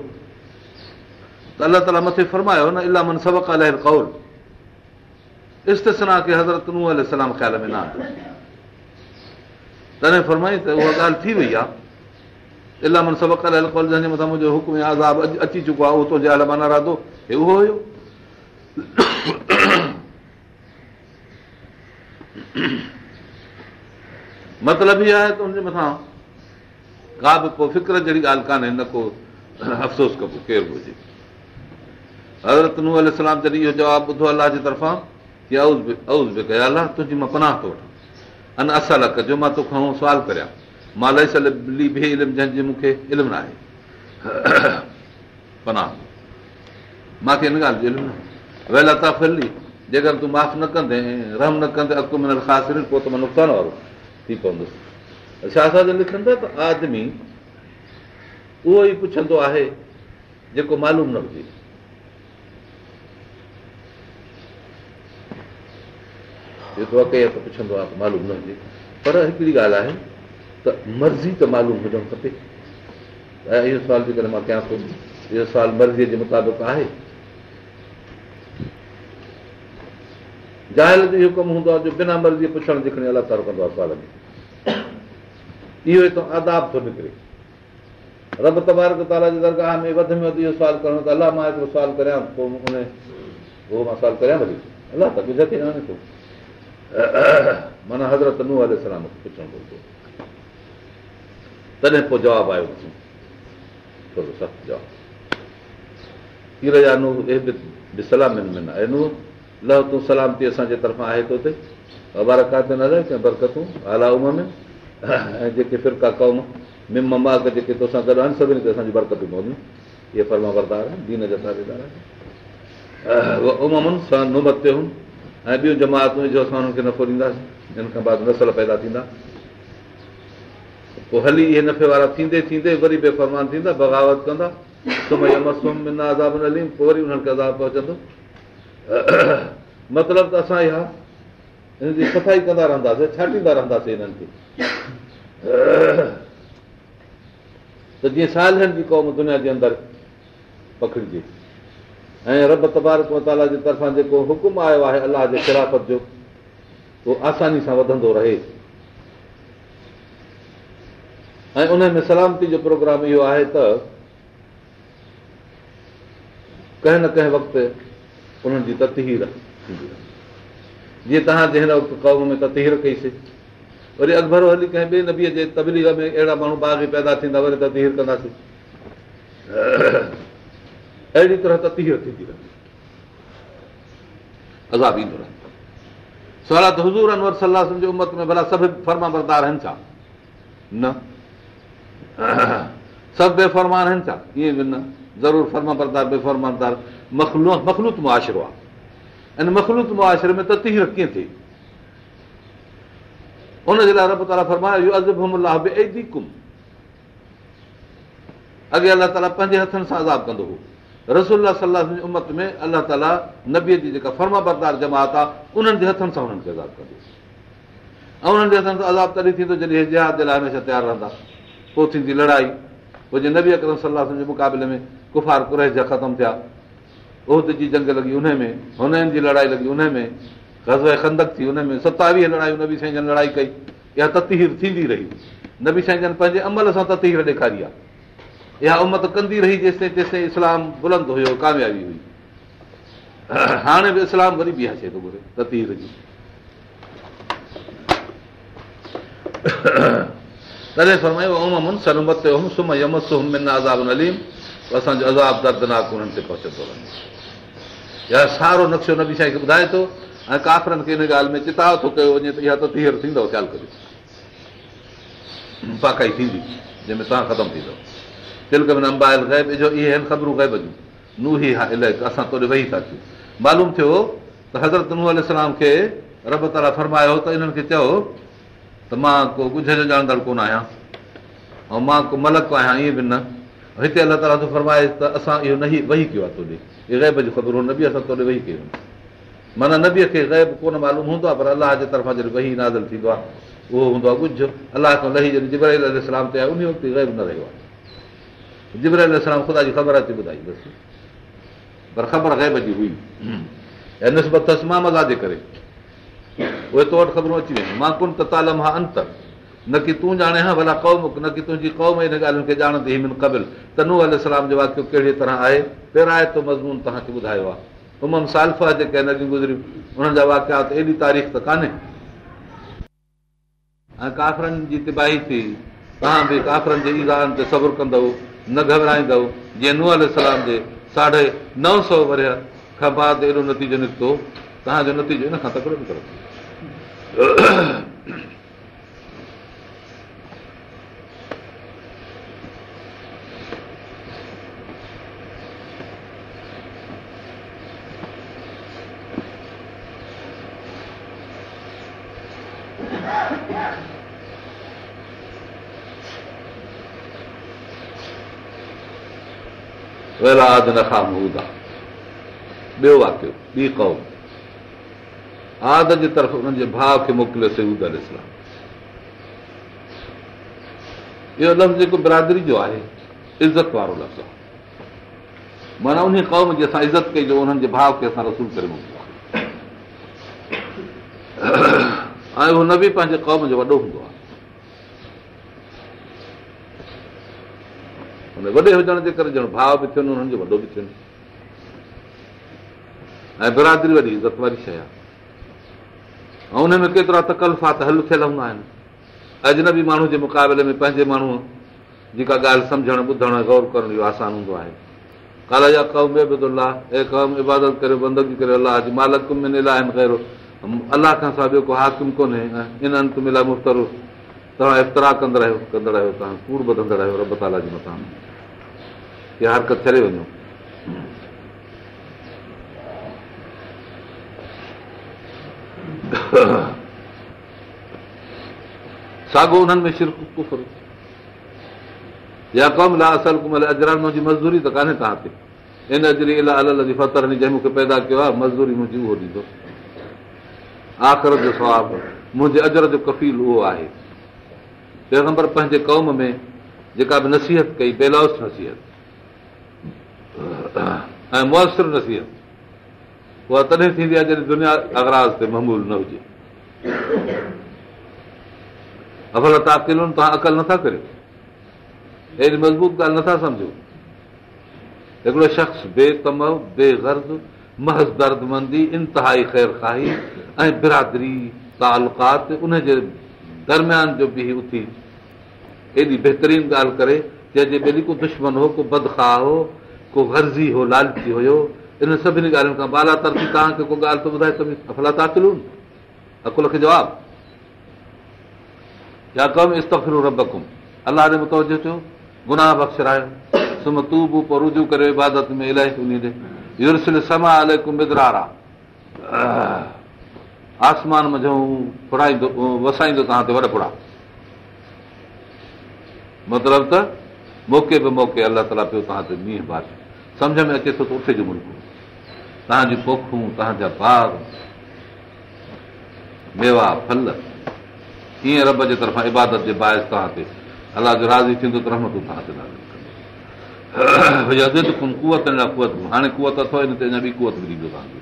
ته الله تالا مٿي فرمايو نه الاهه من ڪول استنا کي حضرت ننهن سلام خيال ۾ نه آندو تڏهن فرمائي ته اها ڳالهه ٿي وئي آهي الاهه من سبق ال ڪول جنهن جي مٿان منهنجو حڪم آزاب اچي چڪو آهي اهو تنهنجي اهل مان نه راڌو هي اهو هيو مطلب اهو آهي ته هن جي مٿان ڪا به ڪو فڪر جهڙي ڳالهه ڪانهي نه ڪو افسوس ڪبو ڪير به هجي حضرت نو سلام جڏهن اهو جواب ٻڌو الله جي طرفان ڪه اوز به تنهنجي مان پناهه ٿو وٺان. ان اصل ڪجو مان توکان سوال ڪريان. جنهن جي مون کي علم نه آهي پناهه مون کي هن ڳالهه جو جيڪر تون معاف نه ڪندي رحم نه ڪندي اڪ ته مان نقصان وارو ٿي پوندس. ڇا ٿا ته آدمي اهو ئي پڇندو آهي جيڪو معلوم نه هجي جيڪو اڪي پڇندو آهي ته معلوم نه هجي پر هڪڙي ڳالهه آهي ته مرضي ته معلوم هجڻ کپي ۽ اهو سوال جيڪڏهن مان ڪيان ٿو اهو سوال مرضيءَ جي مطابق آهي جاهل جو اهو ڪم هوندو آهي جو بنا مرضي پڇڻ لکڻي الله تارو ڪندو آهي سوال ۾ اهو هتان آداب ٿو نڪري. رب تبارڪ تالا جي درگاهه ۾ وڌ ۾ وڌ اهو سوال ڪرڻو ته الله مان هڪڙو سوال ڪريان پوءِ ان اهو مان سوال ڪريان ڀلي الله ته ٿي نه ٿو معنيٰ حضرت ننهن سلام کي پڇڻو پوندو تڏهن پوءِ جواب آيو ٿورو سخت جواب ڪير ۾ آهي ننهن لهه تون سلامتي اسان جي طرفان آهي تو بارڪات نه رهي ڪنهن برڪتون اعليٰ ام ۾۽ جيڪي فرڪا قوم مم ماگ جيڪي تو سان گڏ آهن سڀني تي اسان جي برڪتون پونديون اهي فرما بردار آهن دين جا تابيدار آهن امن سان نمت تي هن ۽ ٻيون جماتون جو اسان هنن کي نفعو ڏينداسين هن کان بعد نسل پيدا ٿيندا. پوءِ هلي اهي نفي وارا ٿيندي ٿيندي وري بيفرمان ٿيندا بغاوت ڪندا. پوءِ وري انهن کي عذاب پهچندو. مطلب ته اسان اها هن جي صفائي ڪندا رهنداسين ڇاٽيندا رهنداسين هنن کي. ته جيئن سالن جي قوم دنيا جي اندر پڪڙجي ۽ رب تبارڪ متالا جي طرفان جيڪو حڪم آيو آهي الله جي خلافت جو اهو آساني سان وڌندو رهي. ۽ ان ۾ سلامتي جو پروگرام اهو آهي ته ڪنهن نه ڪنهن وقت انهن جي ٿيندي جيئن توهان جي هن وقت قوم ۾ تتير ڪئيسين وري اڪبر هلي ڪنهن ٻئي نبيءَ جي تبليگ ۾ اهڙا ماڻهو باغ پيدا ٿيندا وري تتير ڪنداسين اهڙي طرح تتير ٿيندي رهندي عذاب ايندو رهندو سوال ته حضور انور صلاح جو امت ۾ ڀلا سڀ فرما بردار آهن ڇا نه سڀ بيفرمان آهن ڇا ائين به نه ضرور فرما بردار بيفرماندار مکلوت معاشرو آهي ۽ مکلوت معاشري ۾ تتير ڪيئن ٿئي هن جي لاءِ رب تالا فرمايو اڳي الله تالا پنهنجي هٿن سان عذاب ڪندو هو رسول صلاح جي امت ۾ الله تالا نبيءَ جي جيڪا فرما بردار جماعت آهي انهن جي هٿن سان هنن کي عذاب ڪندو ۽ انهن جي هٿن سان عذاب تڏهن ٿيندو جڏهن جهاد جي لاءِ هميشه تيار رهندا پوءِ ٿيندي لڙائي پوءِ جي نبي اڪرم صلاح جي مقابلي ۾ ڪفار ڪريش جا ختم ٿيا اهد جي جنگ لڳي ان ۾ هنن جي لڙائي لڳي ان ۾ گز کندڪ ٿي ان ۾ ستاويهه لڙايون نبي سائين جن لڙائي ڪئي اها تتير ٿيندي رهي نبي سائين جن پنهنجي عمل سان تتير ڏيکاري آهي اها امت ڪندي رهي تيستائين اسلام بلند هيو ڪاميابي هئي. هاڻي به اسلام وري به آهي ٿو گهري تتير جي. تڏهن اسان جو عذاب دردناڪ انهن تي پهچندو وڃي يا سارو نقشو نبي سائين کي ٻڌائي ٿو ۽ ڪافرن کي هن ڳالهه ۾ چتاو ٿو ڪيو وڃي ته اها ته پاڪائي ٿيندي جنهن ۾ توهان ختم ٿيندو تلڪ ۾ امبايل غيب جو اهي آهن خبرون غيب جون نو ئي ها الاهي اسان توڙي ويهي ٿا ٿيون معلوم ٿيو ته حضرت ننهن الارم کي رب تالا فرمايو ته انهن کي چيو ته مان ڪو ڳجهه جو ڄاڻندڙ ڪونه آهيان ۽ مان ڪو ملڪ آهيان ائين به نه هتي الله تالا ٿو فرمائي ته اسان اهو نه ئي ويهي ڪيو آهي توڏي اهي غيب جي خبر نه به اسان توڏي ويهي ڪيو معنيٰ نبيءَ کي غيب ڪونه معلوم هوندو آهي پر الله جي طرفان ويهي نازل ٿيندو آهي اهو هوندو آهي ڳجهه الله کان لهي جڏهن جبر تي آهي ان وقت غيب نه رهيو آهي جبر اسلام خدا جي خبر اچي ٻڌائي بس پر خبر غيب جي هئي ۽ نسبت اٿس مان مزا جي ڪري اهي تو وٽ خبرون اچي وينديون مان ڪن ته تالم ها انتر نه ڪه تون ڄاڻي ها ڀلا قوم نه ڪه تنهنجي قوم هن ڳالهين کي ڄاڻندي هن قبل ته نو الارم جو واڪيو ڪهڙي طرح آهي پهران مضمون توهان کي ٻڌايو آهي امم سالفا جيڪي نديون گزريون انهن جا واڪيات ايڏي تاريخ ته ڪانهي ۽ ڪافرن جي تباهي ٿي توهان به ڪافرن جي ايزان تي صبر ڪندؤ نه گهبرائيندو. جيئن نو الارم جي ساڍي نو سؤ وريا کان بعد ايڏو نتيجو نڪتو توهان جو نتيجو ان کان تڪڙو نڪرو ٻيو واڪيو ٻي قوم آد جي طرف هنن جي ڀاءُ کي موڪليو سئود ال اسلام اهو لفظ جيڪو برادري جو آهي عزت وارو لفظ آهي معنيٰ ان قوم جي اسان عزت ڪئي جو انهن جي ڀاءُ کي اسان رسول ڪري موڪليو ۽ اهو نه به پنهنجي قوم جو وڏو هوندو آهي وڏي هجڻ جي ڪري ڄڻ ڀاءُ به ٿين هنن جو وڏو به ٿين. ۽ برادري وڏي عزت واري شيءِ آهي. ۽ ان ۾ ڪيترا تڪلفات هل ٿيل هوندا آهن. اجنبي ماڻهو جي مقابلي ۾ پنهنجي ماڻهو جيڪا ڳالهه سمجهڻ ٻڌڻ گور ڪرڻ اهو آسان هوندو آهي. ڪالا جا ڪوم اي ڪوم عبادت ڪري بندگي ڪري الله جي مالڪ ۾ آهن ڪهڙو الله کان سواءِ ٻيو ڪو حاڪم ڪونهي ان انت ملا مفترو توهان افترا ڪندا رهيو ڪندڙ آهيو توهان ڪوڙ ٻڌندڙ آهيو رب تالا جي مٿان اها حرڪت ڇڏي وڃو ساڳو انهن ۾ شرڪ ڪفر يا ڪم لا اصل ڪمل اجران منهنجي مزدوري ته ڪانهي توهان تي ان اجري الا ال جي فتر جنهن مون کي پيدا ڪيو آهي مزدوري منهنجي اهو ڏيندو آخر جو سواب منهنجي اجر جو ڪفيل اهو آهي پيگمبر پنهنجي قوم ۾ جيڪا به نصيحت ڪئي بيلوس نصيحت ۽ توهان عقل نٿا ڪريو مضبوط ڳالهه نٿا سمجهو هڪڙو شخص بيتم بيگرز محض دردمندي انتهائي خير کاهي ۽ برادري تالڪات ان جي درميان جو به اٿي ايڏي بهترين ڳالهه ڪري جنهن جي ڪو دشمن هو ڪو بدکا هو ڪو گرزي هو لالچي هيو. ان سڀني ڳالهين کان بالا ترفي توهان کي ڪو ڳالهه ته ٻڌائي افلا تاڪلون عقل کي جواب. يا ڪم استفرو ربڪم الله ني متوجو ٿيو گناهه بخشرايو سم تون به پوءِ رجو ڪري عبادت ۾ الاهي يرسل سما الڪم بدرارا. آسمان مجهو فڙائيندو وسائيندو توهان تي وڏ ڦڙا. مطلب ته موقعي به موقعي الله تالا پيو توهان تي مينهن بار سمجهه ۾ اچي ٿو ته اٿي جو ملڪ. توهان جون پوکون توهان جا باغ ميوا ڦل ڪيئن رب جي طرفان عبادت جي باهس توهان تي. الله جو راضي ٿيندو ته رهمتون توهان تي ڪوت ڪوت هاڻي ڪوت اٿو هن تي اڃا ٻي ڪوت به ڏيندو توهان کي.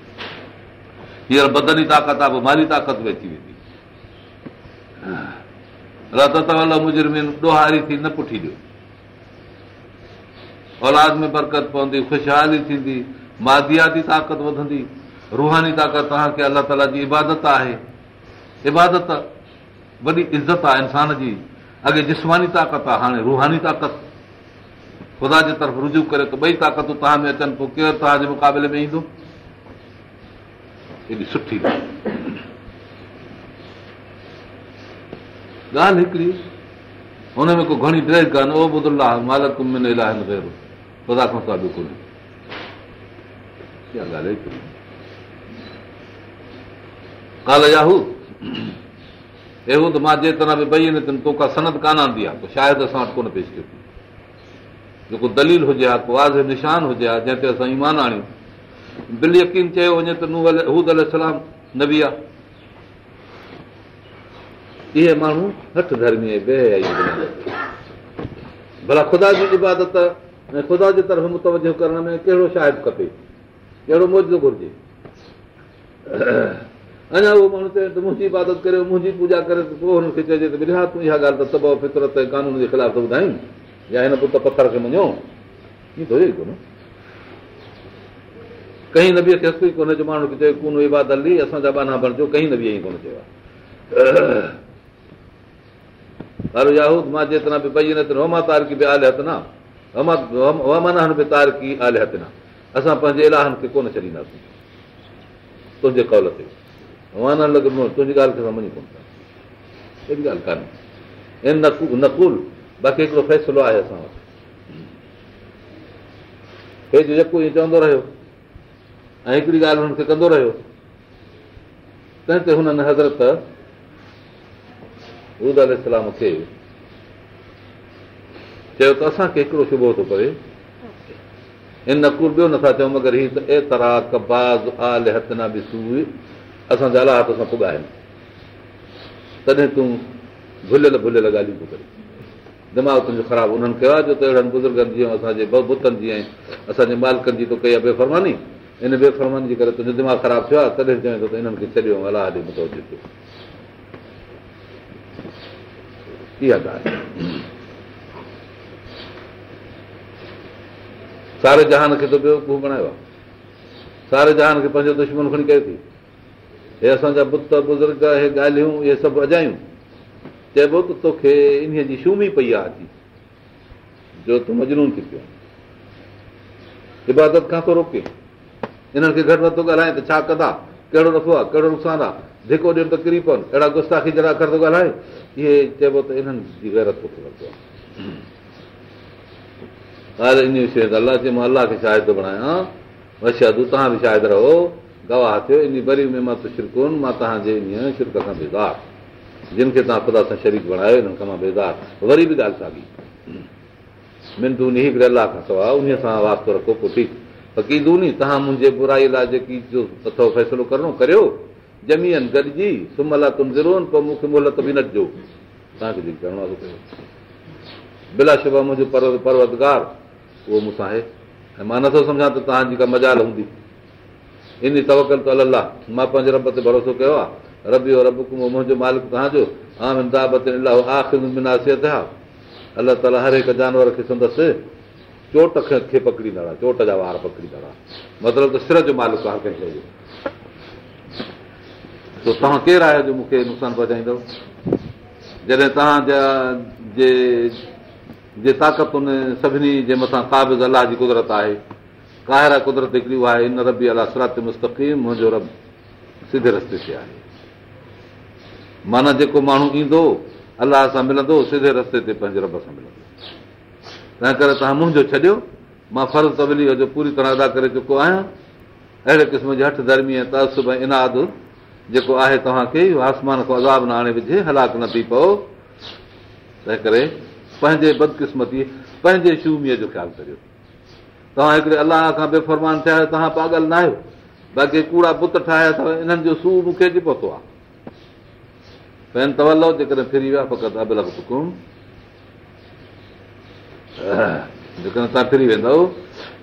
هينئر بدني طاقت آهي پوءِ مالي طاقت به اچي ويندي. الله مجرمين ڏوهاري ٿي نه پٺي ڏيو اولاد ۾ برڪت پوندي خوشحالي ٿيندي مادياتي طاقت وڌندي رهاني الله تالا جي عبادت آهي. عبادت وڏي عزت آهي انسان جي. اڳي جسماني طاقت آهي هاڻي رهاني طاقت. خدا جي طرف رجو ڪري ته ٻئي طاقتون توهان ۾ اچن پوءِ ڪير توهان جي مقابلي ۾ ايندو؟ ايڏي سٺي ڳالهه. هڪڙي خدا کان سواءِ ڪونهي ڳالهه هڪڙي ڪال ياهو اهو ته مان جي طرح به ڀئي توکا سنت ڪانه آندي آهي شايد اسان وٽ ڪونه پيش ڪيو جيڪو دليل هجي ها ڪو واز نشان هجي ها جنهن تي اسان ايمان آڻيون بل يقين چيو وڃي ته هود سلام نبي آهي اهي ماڻهو هٺ ڌرمي ڀلا خدا جي عبادت ۽ خدا جي طرف متوجو ڪرڻ ۾ ڪهڙو شايد کپي؟ ڪهڙو موجون گهرجي؟ اڃا اهو ماڻهو چئي ته منهنجي عبادت ڪري منهنجي پوڄا ڪري ته پوءِ هن کي چئجي ته ها تون اها ڳالهه ته تب فطرت ۽ قانون جي خلاف ٻڌايون يا هن پٽ پٿر کي مڃو. ائين ٿو ڪونه ڪئي نبيءَ کي حق ئي ڪونهي جو ماڻهو کي چئي ڪونه اباد هلي اسان جا بانا بڻجو. ڪئي نبيءَ ئي ڪونه چيو آهي ياهود مان جيترا به پئي نه وما تارڪي به آلي هٿ نه وما به تارڪي آلي هٿ نه. اسان پنهنجي الاهن کي ڪونه ڇڏينداسين. تنهنجي ڪول تي. تنهنجي ڳالهه کي سمجهي ڪونه ٿا. اهڙي ڳالهه ڪانهي. نڪول باقي هڪڙو فيصلو آهي اسان وٽ. هي جو جيڪو ائين چوندو رهيو ۽ هڪڙي ڳالهه هن کي ڪندو رهيو تنهن تي هنن حضرت رود الارم کي چيو ته اسان کي هڪڙو شبو ٿو پئي هن نقل ٻيو نٿا چئون مگر هيءَ ته ايترا ڪباز آل هٿ نه به سور. اسان جا الله هٿ سان پڳائن تڏهن تون ڀليل ڀليل ڳالهيون ٿو ڪري. دماغ تنهنجو خراب انهن ڪيو آهي جو ته اهڙن بزرگن جي اسان جي بتن جي ۽ اسان جي مالڪن جي تو ڪئي آهي بيفرماني. ان بيفرماني جي ڪري تنهنجو دماغ خراب ٿيو آهي تڏهن چون ٿو ته هنن کي ڇڏيو الله ڏي متوجو ٿيو اها ڳالهه ساري جهان کي ته ٻيو بڻايو آهي. ساري جهان کي پنهنجو دشمن کڻي ڪيو ٿي. هي اسان جا بت بزرگ هي ڳالهيون اهي سڀ اجايون. چئبو ته توکي ان جي شومي پئي آهي اچي جو تون مجنون ٿي پيو. عبادت کان ٿو روڪي. انهن کي گهٽ وڌ ٿو ڳالهائي ته ڇا ڪندا؟ ڪهڙو نفعو آهي؟ ڪهڙو نقصان آهي؟ ڌڪو ڏين ته ڪري پون اهڙا ڪر ٿو ڳالهائي. اهي چئبو ته انهن جي گيرت ٿو لڳندو آهي ان تي الله چئي مان الله کي شايد ٿو بڻايان وشادو توهان به شايد رهو. گواهه ٿيو ان بري ۾ مان ته مان توهان جي ان شرڪ کان بيزار جن کي توهان خدا سان شريڪ بڻايو هنن کان مان بيزار وري به ڳالهه ساڳي. منٽو هڪڙي الله کان سواءِ ان سان واستو رکو پوءِ ٺيڪ. فقيدو ني توهان منهنجي برائي لاءِ جيڪي جو اٿو فيصلو ڪرڻو ڪريو زمين گڏجي سمل تم ضرور پوءِ مون کي موهلت به نه ڏجو. توهان کي جيڪي ڪرڻو آهي بلا شڀ منهنجو پروتگار اهو مون سان آهي. ۽ مان نٿو سمجهان ته توهان جي ڪا مجال هوندي. ان توڪل مان پنهنجي رب تي ڀروسو ڪيو آهي ربي رب منهنجو مالڪ توهان جو. الله تالا هر هڪ جانور کي سندس چوٽ کي پڪڙيندا چوٽ جا وار پڪڙيندا مطلب ته سر جو مالڪ آهي ڪنهن شيءِ جو. توهان ڪير آهيو جو مون کي نقصان پهچائيندو؟ جڏهن توهان جا جي طاقتن سڀني جي مٿان قابض الله جي قدرت آهي. ڪاهرا قدرت هڪڙي اها آهي ان ربي الله صراط مستقيم منهنجو رب سڌي رستي تي آهي. معنيٰ جيڪو ماڻهو ايندو الله سان ملندو سڌي رستي تي پنهنجي رب سان ملندو. تنهن ڪري توهان منهنجو ڇڏيو. مان فرض طبلي جو پوري طرح ادا ڪري چڪو آهيان. اهڙي قسم جي هٺ ڌرمي ۽ تسب ۽ اناد جيڪو آهي توهان کي آسمان کان عذاب نه آڻي وجهي هلاڪ نه ٿي پئو. تنهن ڪري پنهنجي بدڪسمتي پنهنجي شوميءَ جو خيال ڪريو. توهان هڪڙي الله کان بيفرمان ٿيا آهيو توهان پاڳل نه آهيو. باقي ڪوڙا پٽ ٺاهيا اٿو انهن جو سور مون کي اچي پهتو آهي پين تولو جيڪڏهن ڦري ويا فقط ابل سڪون جيڪڏهن توهان ڦري ويندو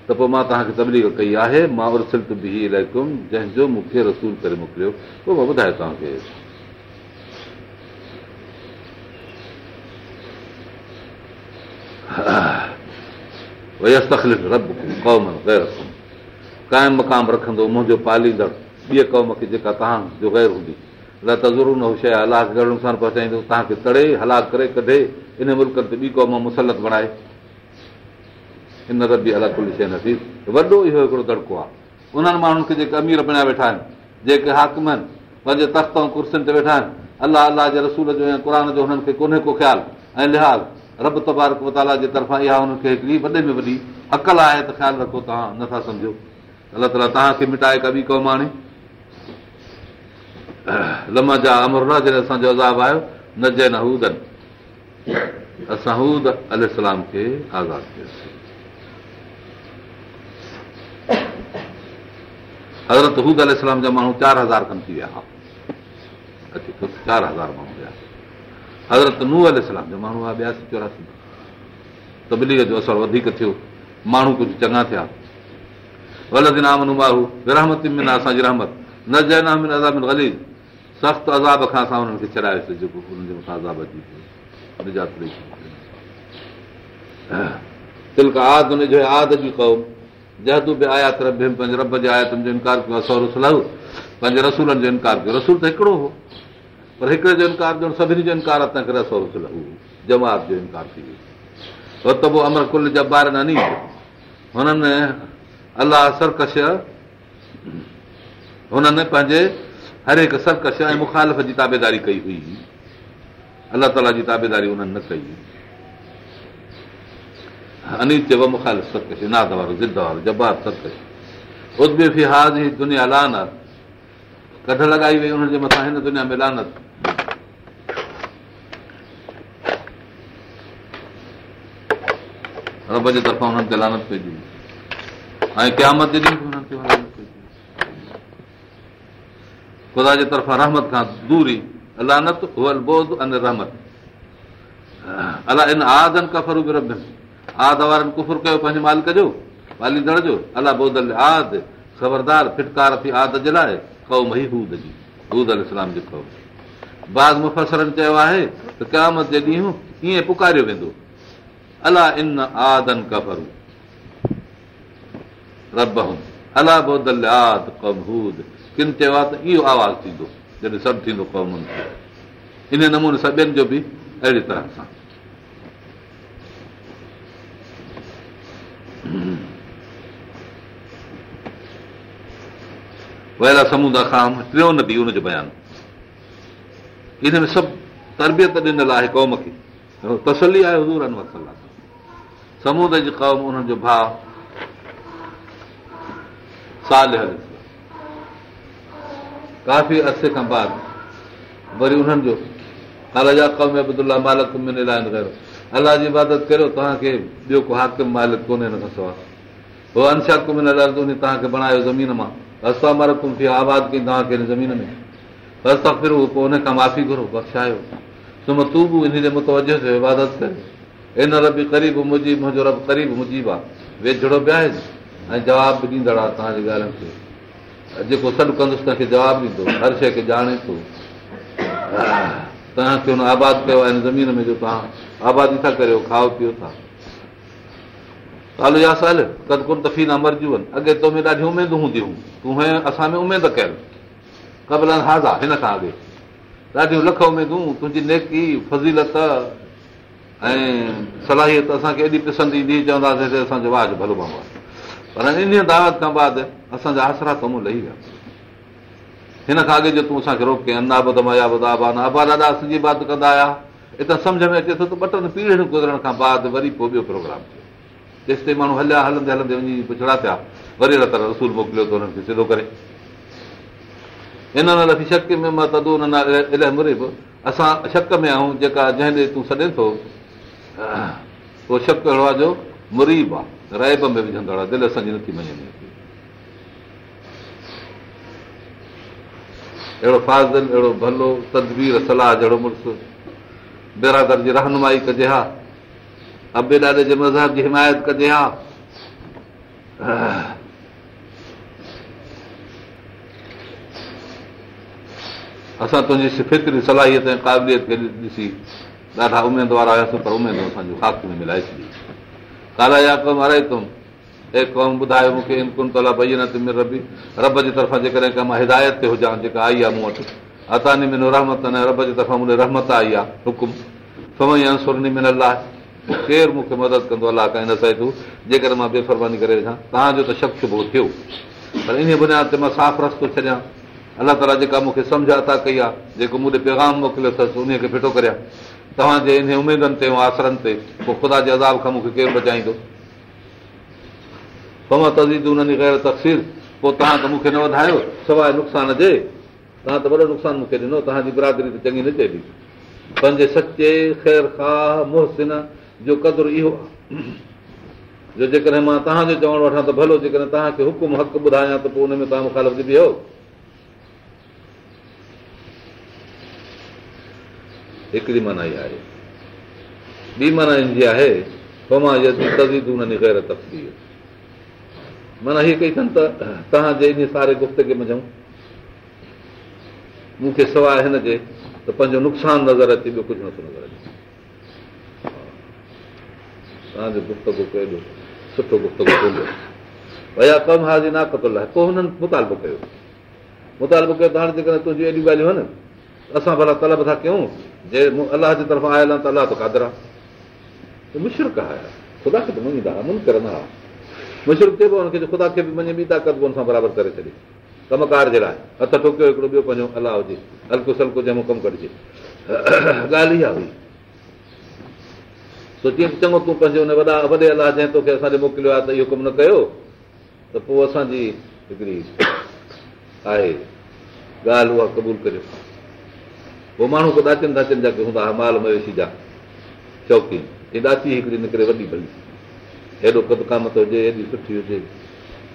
ته پوءِ مان توهان کي تبليگ ڪئي آهي مان ارسل به الائڪم جنهن جو مون کي رسول ڪري موڪليو. پوءِ مان ٻڌايو توهان کي قائم مقام رکندو منهنجو پاليندڙ ٻئي قوم کي جيڪا توهان جو غير هوندي نه ته ضرور نه هو شيءِ الله کي نقصان پهچائيندو توهان کي تڙي هلاڪ ڪري ڪڍي ان ملڪن تي ٻي قوم مسلت بڻائي ان ربي نه ٿي وڏو اهو هڪڙو دڙڪو آهي انهن ماڻهن کي جيڪي امير بڻيا ويٺا آهن جيڪي حاڪم آهن پنهنجي تخت ۽ ڪرسين تي ويٺا آهن الله الله جي رسول جو ۽ قر جو هنن کي ڪونهي ڪو خيال ۽ لحاظ رب تبارڪ متالا جي طرفان اها هنن کي هڪڙي وڏي ۾ وڏي عقل آهي ته خيال رکو توهان نٿا سمجهو. الله تالا توهان کي مٽائي ڪا ٻي قوم آڻي. لما جا امر نه جڏهن اسان جو عذاب آيو نه جئي نه هودن. اسان هود ال کي آزاد ڪيوسين. حضرت هود ال جا ماڻهو چار هزار کن ٿي ويا هئا چار هزار ماڻهو حضرت ننهن ال جا ماڻهو هئا ٻياسي چوراسي. تبليگ جو اثر وڌيڪ ٿيو ماڻهو ڪجهه چڱا ٿيا. ولد نام ماهو رحمت ۾ اسان جي رحمت نه جئي نام گليز. سخت عذاب کان اسان هنن کي ڇڏايوسين جيڪو هنن جي مٿان عذاب اچي تلڪ آد هن جو آد جي قوم. جهدو به آيا طرف پنهنجي رب جي آيتن جو انڪار ڪيو آهي سؤ رسل پنهنجي رسولن جو انڪار ڪيو. رسول ته هڪڙو هو پر هڪڙي جو انڪار ڪيو سڀني جو انڪار اسان ڪري سؤ رسل جماعت جو انڪار ٿي ويو. ته پوءِ امر ڪل جا ٻار نه ني هنن الله سرڪش هنن پنهنجي هر هڪ سرڪش ۽ مکالف جي تابيداري ڪئي هئي. الله تالا جي تابيداري انهن نه ڪئي. انيت چئبو مکالف سرڪش ناد وارو ضد وارو جباب سرڪش. ادبي في هاز ئي دنيا لعنت. ڪڍ لڳائي وئي هنن جي مٿان هن دنيا ۾ لعنت رب جي طرفان هنن تي لعنت پئجي ۽ قيامت جي ڏينهن هنن تي خدا جي طرفان رحمت کان دوري لعنت رحمت. الله ان آدن ڪفر به رب آد وارن ڪفر ڪيو پنهنجي مالڪ جو پاليندڙ جو الله بودل آد خبردار ڦٽڪار ٿي آد جي لاءِ قوم ئي هود جي هود ال اسلام جو قوم. باز مفسرن چيو آهي ته قيامت جي ڏينهن ائين پڪاريو ويندو الله ان آدن ڪفرو رب الله بودل آد قوم هود ڪن چيو آهي ته اهو آواز ٿيندو جڏهن سڀ ٿيندو قومن کي ان نموني سڀني جو به اهڙي طرح سان وهڙا سمود کان ٽيون نه به هن جو بيان ۾ سڀ تربيت ڏنل آهي قوم کي تسلي آهي حضور انور صلاح سمود جي قوم انهن جو ڀاءُ سال ڪافي عرصي کان بعد وري انهن جو الله قوم ابدلا مالڪ ۾ ڪيو الله جي عبادت ڪريو توهان کي ٻيو ڪو حاڪم مالڪ ڪونهي هن کان سواءِ. هو انشا ڪمن توهان کي بڻايو زمين مان. اسان مرڪم ٿي آباد ڪئي توهان کي هن زمين ۾. بس فرو پوءِ هن کان معافي گهرو بخشايو. سم تون به ان جي ٿيو عبادت ڪر ان رب قريب منهنجي منهنجو رب قريب منهنجي آهي ويجهڙو به آهي ۽ جواب به ڏيندڙ آهي توهان جي ڳالهين کي جيڪو سڏ ڪندس توهان کي جواب ڏيندو. هر شيءِ کي ڄاڻي ٿو. توهان کي هن آباد ڪيو آهي هن زمين ۾ جو توهان آبادي ٿا ڪريو کائو پيئو ٿا. يا سال ڪد ڪونه تفينا مرجيون آهن اڳي تو ۾ ڏاڍيون اميدون هونديون تون اسان ۾ اميد ڪيل. قبل هازا هن کان اڳي. ڏاڍيون لک اميدون تنهنجي نيڪي فضيلت ۽ صلاحيت اسان کي ايڏي پسند ايندي چونداسين اسان جو واج ڀلو پوندو آهي. پر ان دعوت کان بعد اسان جا آسرا ڪم لهي ويا. هن کان اڳي جو تون اسان کي روڪي سنڌي بات ڪندا آيا. هتان سمجهه ۾ اچي ٿو ته ٻه ٽن پيڙهين گذرڻ کان بعد وري پوءِ ٻيو پروگرام ٿيو. جيس تائين ماڻهو هليا هلندي هلندي وڃي پڇڙا ٿيا وري طرح رسول موڪليو ته سڌو ڪري. لفي شڪ ۾ مان تدو الاهي مري به اسان شڪ ۾ آهيون جيڪا جنهن ڏي تون سڏي ٿو پوءِ شڪ اهڙو آهي جو مريب آهي رائب ۾ وجهندڙ آهي دل اسان جي نٿي مڃندي اهڙو فاضل اهڙو ڀلو تدبير صلاح جهڙو مڙس. برادر جي رهنمائي ڪجي ها. ابي ڏاڏي جي مذهب جي حمايت ڪجي ها. اسان تنهنجي فڪري صلاحيت ۽ قابليت کي ڏسي ڏاڍا اميد وارا هئاسين پر اميد اسان جو خاڪ ۾ ملائي ڇڏي ڪالا يا ڪم هرائي تم هي ٻڌايو مون کي ربي رب جي طرفان جيڪڏهن مان هدايت تي هجان جيڪا آئي آهي مون وٽ اتاني منو رحمت رحمت آئي آهي حڪم سمي سرني من الله ڪير مون کي مدد ڪندو الله صحيح تون جيڪڏهن مان بيفرماني ڪري ويٺان توهان جو ته شڪ شڀو ٿيو پر ان بنياد تي مان صاف رستو ڇڏيان الله تالا جيڪا مون کي سمجهه عطا ڪئي آهي جيڪو مون پيگام موڪليو اٿس ان کي ڦٽو ڪريان توهان جي ان اميدن تي آسرن تي پوءِ خدا جي عذاب کان مون کي ڪير بچائيندو؟ تزيد انهن غير تقسير. پوءِ توهان ته مون کي نه وڌايو سواءِ نقصان جي توهان ته وڏو نقصان مون کي ڏنو توهان جي برادري ته چڱي نه ڏي پنهنجي سچي خير خاهه محسن جو قدر اهو جو جيڪڏهن مان توهان جو چوڻ وٺان ته ڀلو جيڪڏهن توهان کي حڪم حق ٻڌايان ته پوءِ هن ۾ توهان بيهو هڪڙي معنيٰ اها آهي. ٻي معنيٰ ايندي آهي غير تفسير معنيٰ هيءَ ڪئي اٿن ته توهان جي ان ساري گفتگي ۾ مون کي سواءِ هن جي ته پنهنجو نقصان نظر اچي ٻيو ڪجهه نٿو نظر اچي. توهان جو گفتگ ڪيو سٺو گفتگ ڪونهي ڀيا ڪم هازي ناقت لاءِ پوءِ هنن مطالبو ڪيو؟ مطالبو ڪيو ته هاڻي جيڪڏهن تنهنجيون ايڏيون ڳالهيون آهن اسان ڀلا طلب ٿا ڪيون جي الله جي طرفان آيل آهي ته الله ته ڪادر آهي. مشرڪ آهي. خدا کي ته مڃيندا هئا منڪر نه چئبو هن کي خدا کي به برابر ڪري ڇڏي. ڪم ڪار جي لاءِ. هٿ ٺوڪيو هڪڙو ٻيو پنهنجو الله هجي. هلڪو سلڪو جنهن ۾ ڪم ڪڍجي. ڳالهه اها هئي. سوچي چڱو تون پنهنجو هن وڏا وڏي الله جنهن توکي اسان کي موڪليو آهي ته اهو ڪم نه ڪيو ته پوءِ اسان جي هڪڙي آهي. ڳالهه اها قبول ڪريو پوءِ ماڻهو ڪو ڏاچن ڏاچن جا هوندا مال مويشي جا. شوقين. هي ڏاچي هڪڙي نڪري وڏي ڀلي. هيڏو ڪد ڪامت هجي هيڏي سٺي هجي.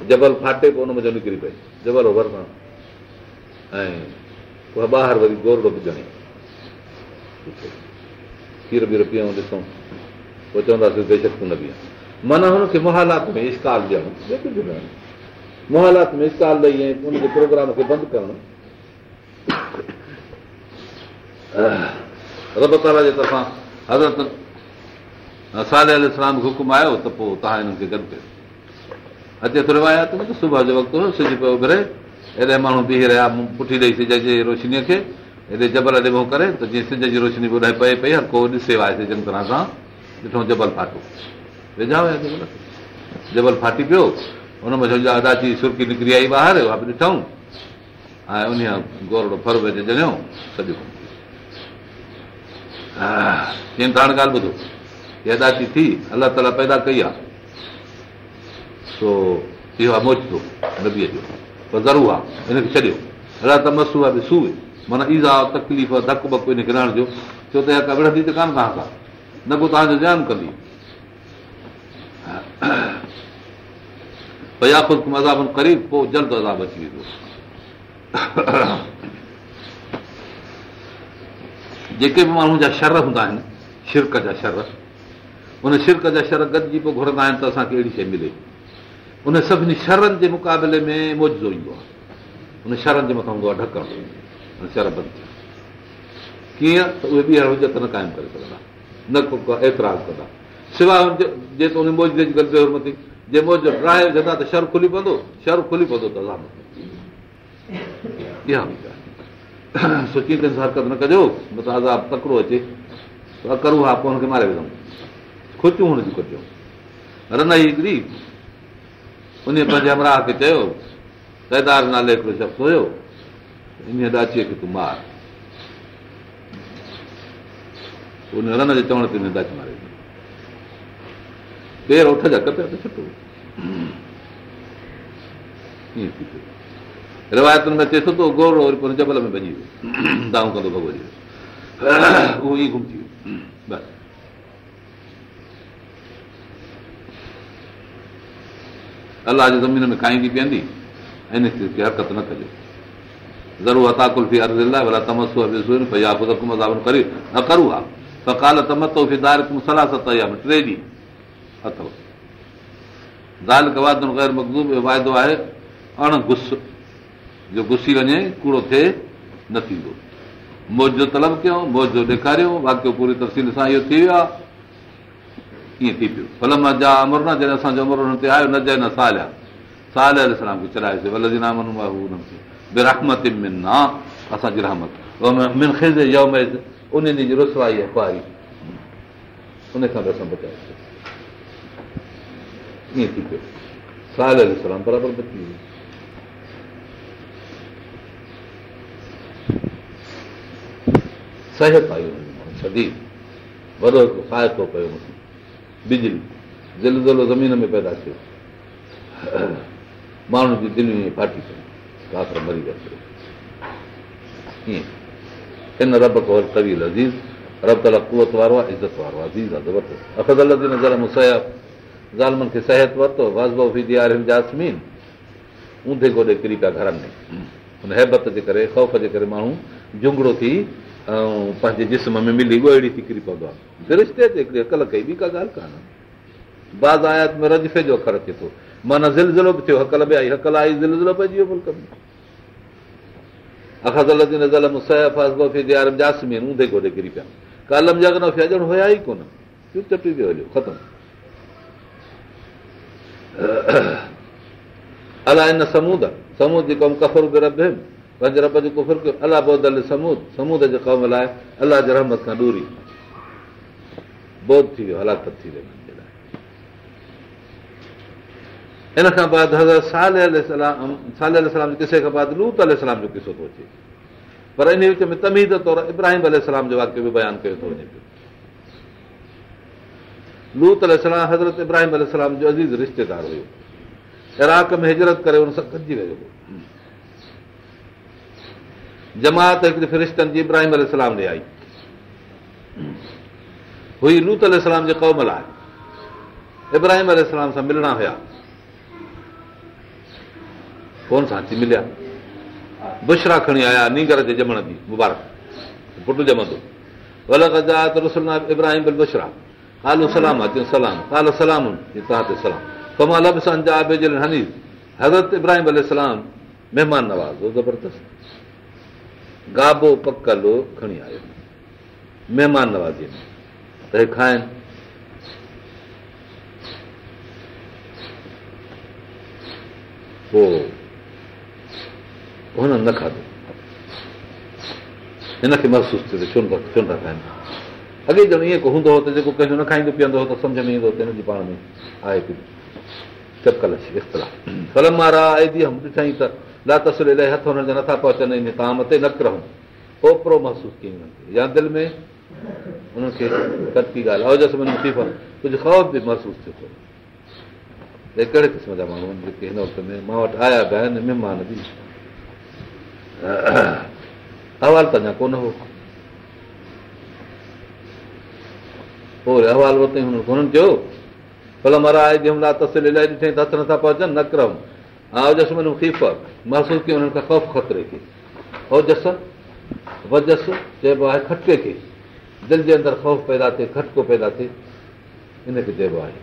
جبل ڦاٽي پوءِ هن ۾ نڪري پئي. جبل ورنه ۽ پوءِ ٻاهر وري گورڙو به ڄڻي کير بير پيئئون ڏسون. پوءِ چونداسين تون نه بيهه معنيٰ هن کي مهالات ۾ اشڪال ڏيڻ. مهالات ۾ اشڪال ڏيئي پروگرام کي بند ڪرڻ رب تالا جي طرفان حضرت سال اسلام کي حڪم آيو ته پوءِ توهان هنن کي گڏ ڪيو اچي ٿو روايات ته صبح جو وقت سج پيو اڀري هيڏي ماڻهو بيهه رهيا پٺي ڏيئي سج جي روشنيءَ کي هيڏي جبل ڏي ڪري ته جيئن سج جي روشني ٻڌائي پئي پئي هر ڪو ڏسي سان ڏٺو جبل فاٽو ويجها هئا جبل ڦاٽي پيو هن ۾ اداچي سرڪي نڪري آئي ٻاهر اها به ڏٺون ۽ ان ڄڻيو سڄو هاڻي ڳالهه ٻڌو اداچي ٿي الله تالا پيدا ڪئي آهي سو اهو آهي موچتو نبيءَ جو پر ضرور آهي هن کي ڇڏيو الله ته مسو آهي سوئي معنيٰ ايزا تڪليف ڌڪ بڪ هن کي نه هڻجو ڇو ته اها وڙهندي ته ڪانه توهان سان نه ڪو توهان جو ڌيان ڪندي ڀئي خود عذاب ڪري پوءِ جلد عذاب اچي ويندو جيڪي به ماڻهو جا شر هوندا آهن شرڪ جا شر ان شرڪ جا شر گڏجي پوءِ گهرندا آهن ته اسان کي اهڙي شيءِ ملي. ان سڀني شرن جي مقابلي ۾ موجون ايندو آهي. ان شرن جي مٿان هوندو آهي ڍڪڻ. شر بند ڪيئن؟ ته اهي ٻيهر حجت نه قائم ڪري سگهندا. نه ڪو اعتراض ڪندا. سواءِ جي موجي جي موج ڊرائي جندا ته شر کلي پوندو شر کلي پوندو ته اها سوچي حرڪت نه ڪجو مطلب عذاب تڪڙو اچي. ڪرون ها پوءِ هن کي ماري وجهون کٽيون هنجون ڪٽيون رن هڪڙي. ان پنهنجي همراهه کي چيو تئدار نالي هڪڙو شخص هيو ان ڏاچيءَ کي تون مار. ان رن جي چوڻ تي داچي ماري. پير اٺ جا ڪپيا ته ڇٽو. ائين ٿي پيو روايتن ۾ اچي ٿو ته گورو وري پوءِ جبل ۾ ڀڄي ويو دائون ڪندو ڀڳو اهو ئي گهم ٿي ويو بس الله جي زمين ۾ کائيندي پيئندي ۽ ان کي حرڪت نه ڪجي ضرور هتا قلفي عرض لاءِ ڀلا تمسو ڀئي ڪري نه ڪرون ها ته ڪال تمتو دار سلاست يا ٽي ڏينهن اٿو دال ڪوادن غير مقدوب جو واعدو آهي اڻ گس جو گسي وڃي ڪوڙو ٿئي نه ٿيندو. موج طلب ڪيون موج ڏيکاريون پوري تفصيل سان اهو ٿي ويو آهي ائين ٿي پيو. جا امر نه جڏهن اسان جو امر هن تي آيو نه جنهن نه سال. سال کي چڙهايوسين ول جي نام بيرهمت ۾ نه اسان جي رحمت. ان ڏينهن جي رسوائي آهي ان کان به اسان بچائي ائين ٿي پيو. سال سلام برابر بچي ويو صحت آئي صدي وڏو هڪ فائدو پيو بجلي زل ضلعو زمين ۾ پيدا ٿيو ماڻهو جي دليون ڦاٽي پيون ڪافر مري ويا ائين هن رب ڪو ڪبيل عزيز رب تالا ڪوت وارو آهي عزت وارو آهي عزيز آهي ورتو اخدل نظر مون سيا ظالمن کي صحت ورتو وازبو في ديار جاسمين اونڌي گوڏي ڪري پيا گهرن ۾ هن هيبت جي ڪري خوف جي ڪري ماڻهو جنگڙو ٿي ۽ پنهنجي جسم ۾ ملي ڳوڙي ٿي ڪري پوندو آهي. رشتي تي هڪڙي هڪل ڪئي ٻي ڪا ڳالهه ڪانهي باز آيات ۾ رجفي جو اکر اچي ٿو. معنيٰ زلزلو به ٿيو هڪل به آئي هڪل آئي زلزلو پئجي ويو ملڪ ۾. جاسمين اونڌي گوڏي ڪري پيا. ڪالم جڳ نه اڄڻ هئا ئي ڪونه. چٽي پيو هليو ختم. الله ان سمود سمود جي قوم ڪفر به رب پنهنجي رب جو ڪفر ڪيو الله بودل سمود سمود جي قوم لاءِ الله جي رحمت کان دوري بوڌ ٿي ويو هلاڪت ٿي وئي ان کان بعد حضرت سال سلام جي ڪسي کان بعد لوت الارم جو قصو ٿو اچي پر ان وچ ۾ تميد طور ابراهيم الارم جو واڪيه به بيان ڪيو ٿو وڃي پيو لوت الارم حضرت ابراهيم الارم جو عزيز رشتيدار هيو عراق ۾ هجرت ڪري هن سان گڏجي ويو هو جماعت هڪڙي فرشتن جي ابراهيم الارم ڏي آئي هئي لوت الارم جي قوم لاءِ ابراهيم الارم سان ملڻا هئا ڪونه سان اچي مليا بشرا کڻي آيا نيگر جي ڄمڻ جي مبارڪ پٽ رسل ابراهيم بشرا ڪالو سلام سلام ڪال سلام توهان تي سلام ڪمال هني حضرت ابراهيم ال مهمان نوازو زبردست گابو پڪل کڻي آيو مهمان نوازي ته هي کائين پوءِ هن نه کاڌو هن کي محسوس ٿيو ڇو ڇو نه کائين اڳي ڄڻ ائين ڪو هوندو هو ته جيڪو ڪنهن جو نه کائيندو پيئندو هو ته سمجهه ۾ ايندو ته هن جي پاڻ ۾ آهي چپڪل اختلاف فلم وارا ڏٺئي ته لا تسر الاهي هٿ هنن جا نٿا پهچن ان طعام تي نه رهون اوترو محسوس ڪيون يا دل ۾ هنن کي ڪٽڪي ڳالهه اوجس ۾ مسيف ڪجهه خوف به محسوس ٿيو ٿو ڪهڙي قسم جا ماڻهو آهن جيڪي هن وقت ۾ مان وٽ آيا پيا آهن مهمان به احوال ته اڃا ڪونه هو پوءِ احوال ورتئي هنن چيو ڀلا مرا آهي تسل الاهي ڏٺئي ته هٿ نٿا پهچن نه ڪرم محسوس آهي کٽڪي کي دل جي اندر خوف ٿئي کٽڪو پيدا ٿئي ان کي چئبو آهي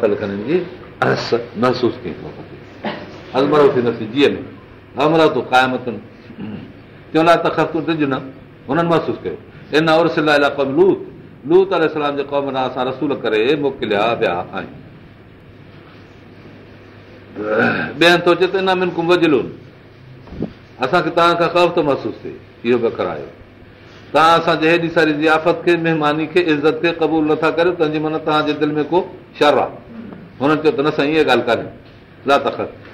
ته لکن جي هس محسوس ڪئي ازمر ٿي نفسي جيئن ۾ امرا تون قائمتن چيو ته خرچ ڏج نه هنن محسوس ڪيو اسان کي توهان کان خوف ٿو محسوس ٿئي اهو به ڪرايو توهان اسان جي هيڏي ساري ضيافت کي عزت کي قبول نٿا ڪريو تنهنجي معنيٰ توهان جي دل ۾ ڪو شر سائين ڪانهي. لا تخر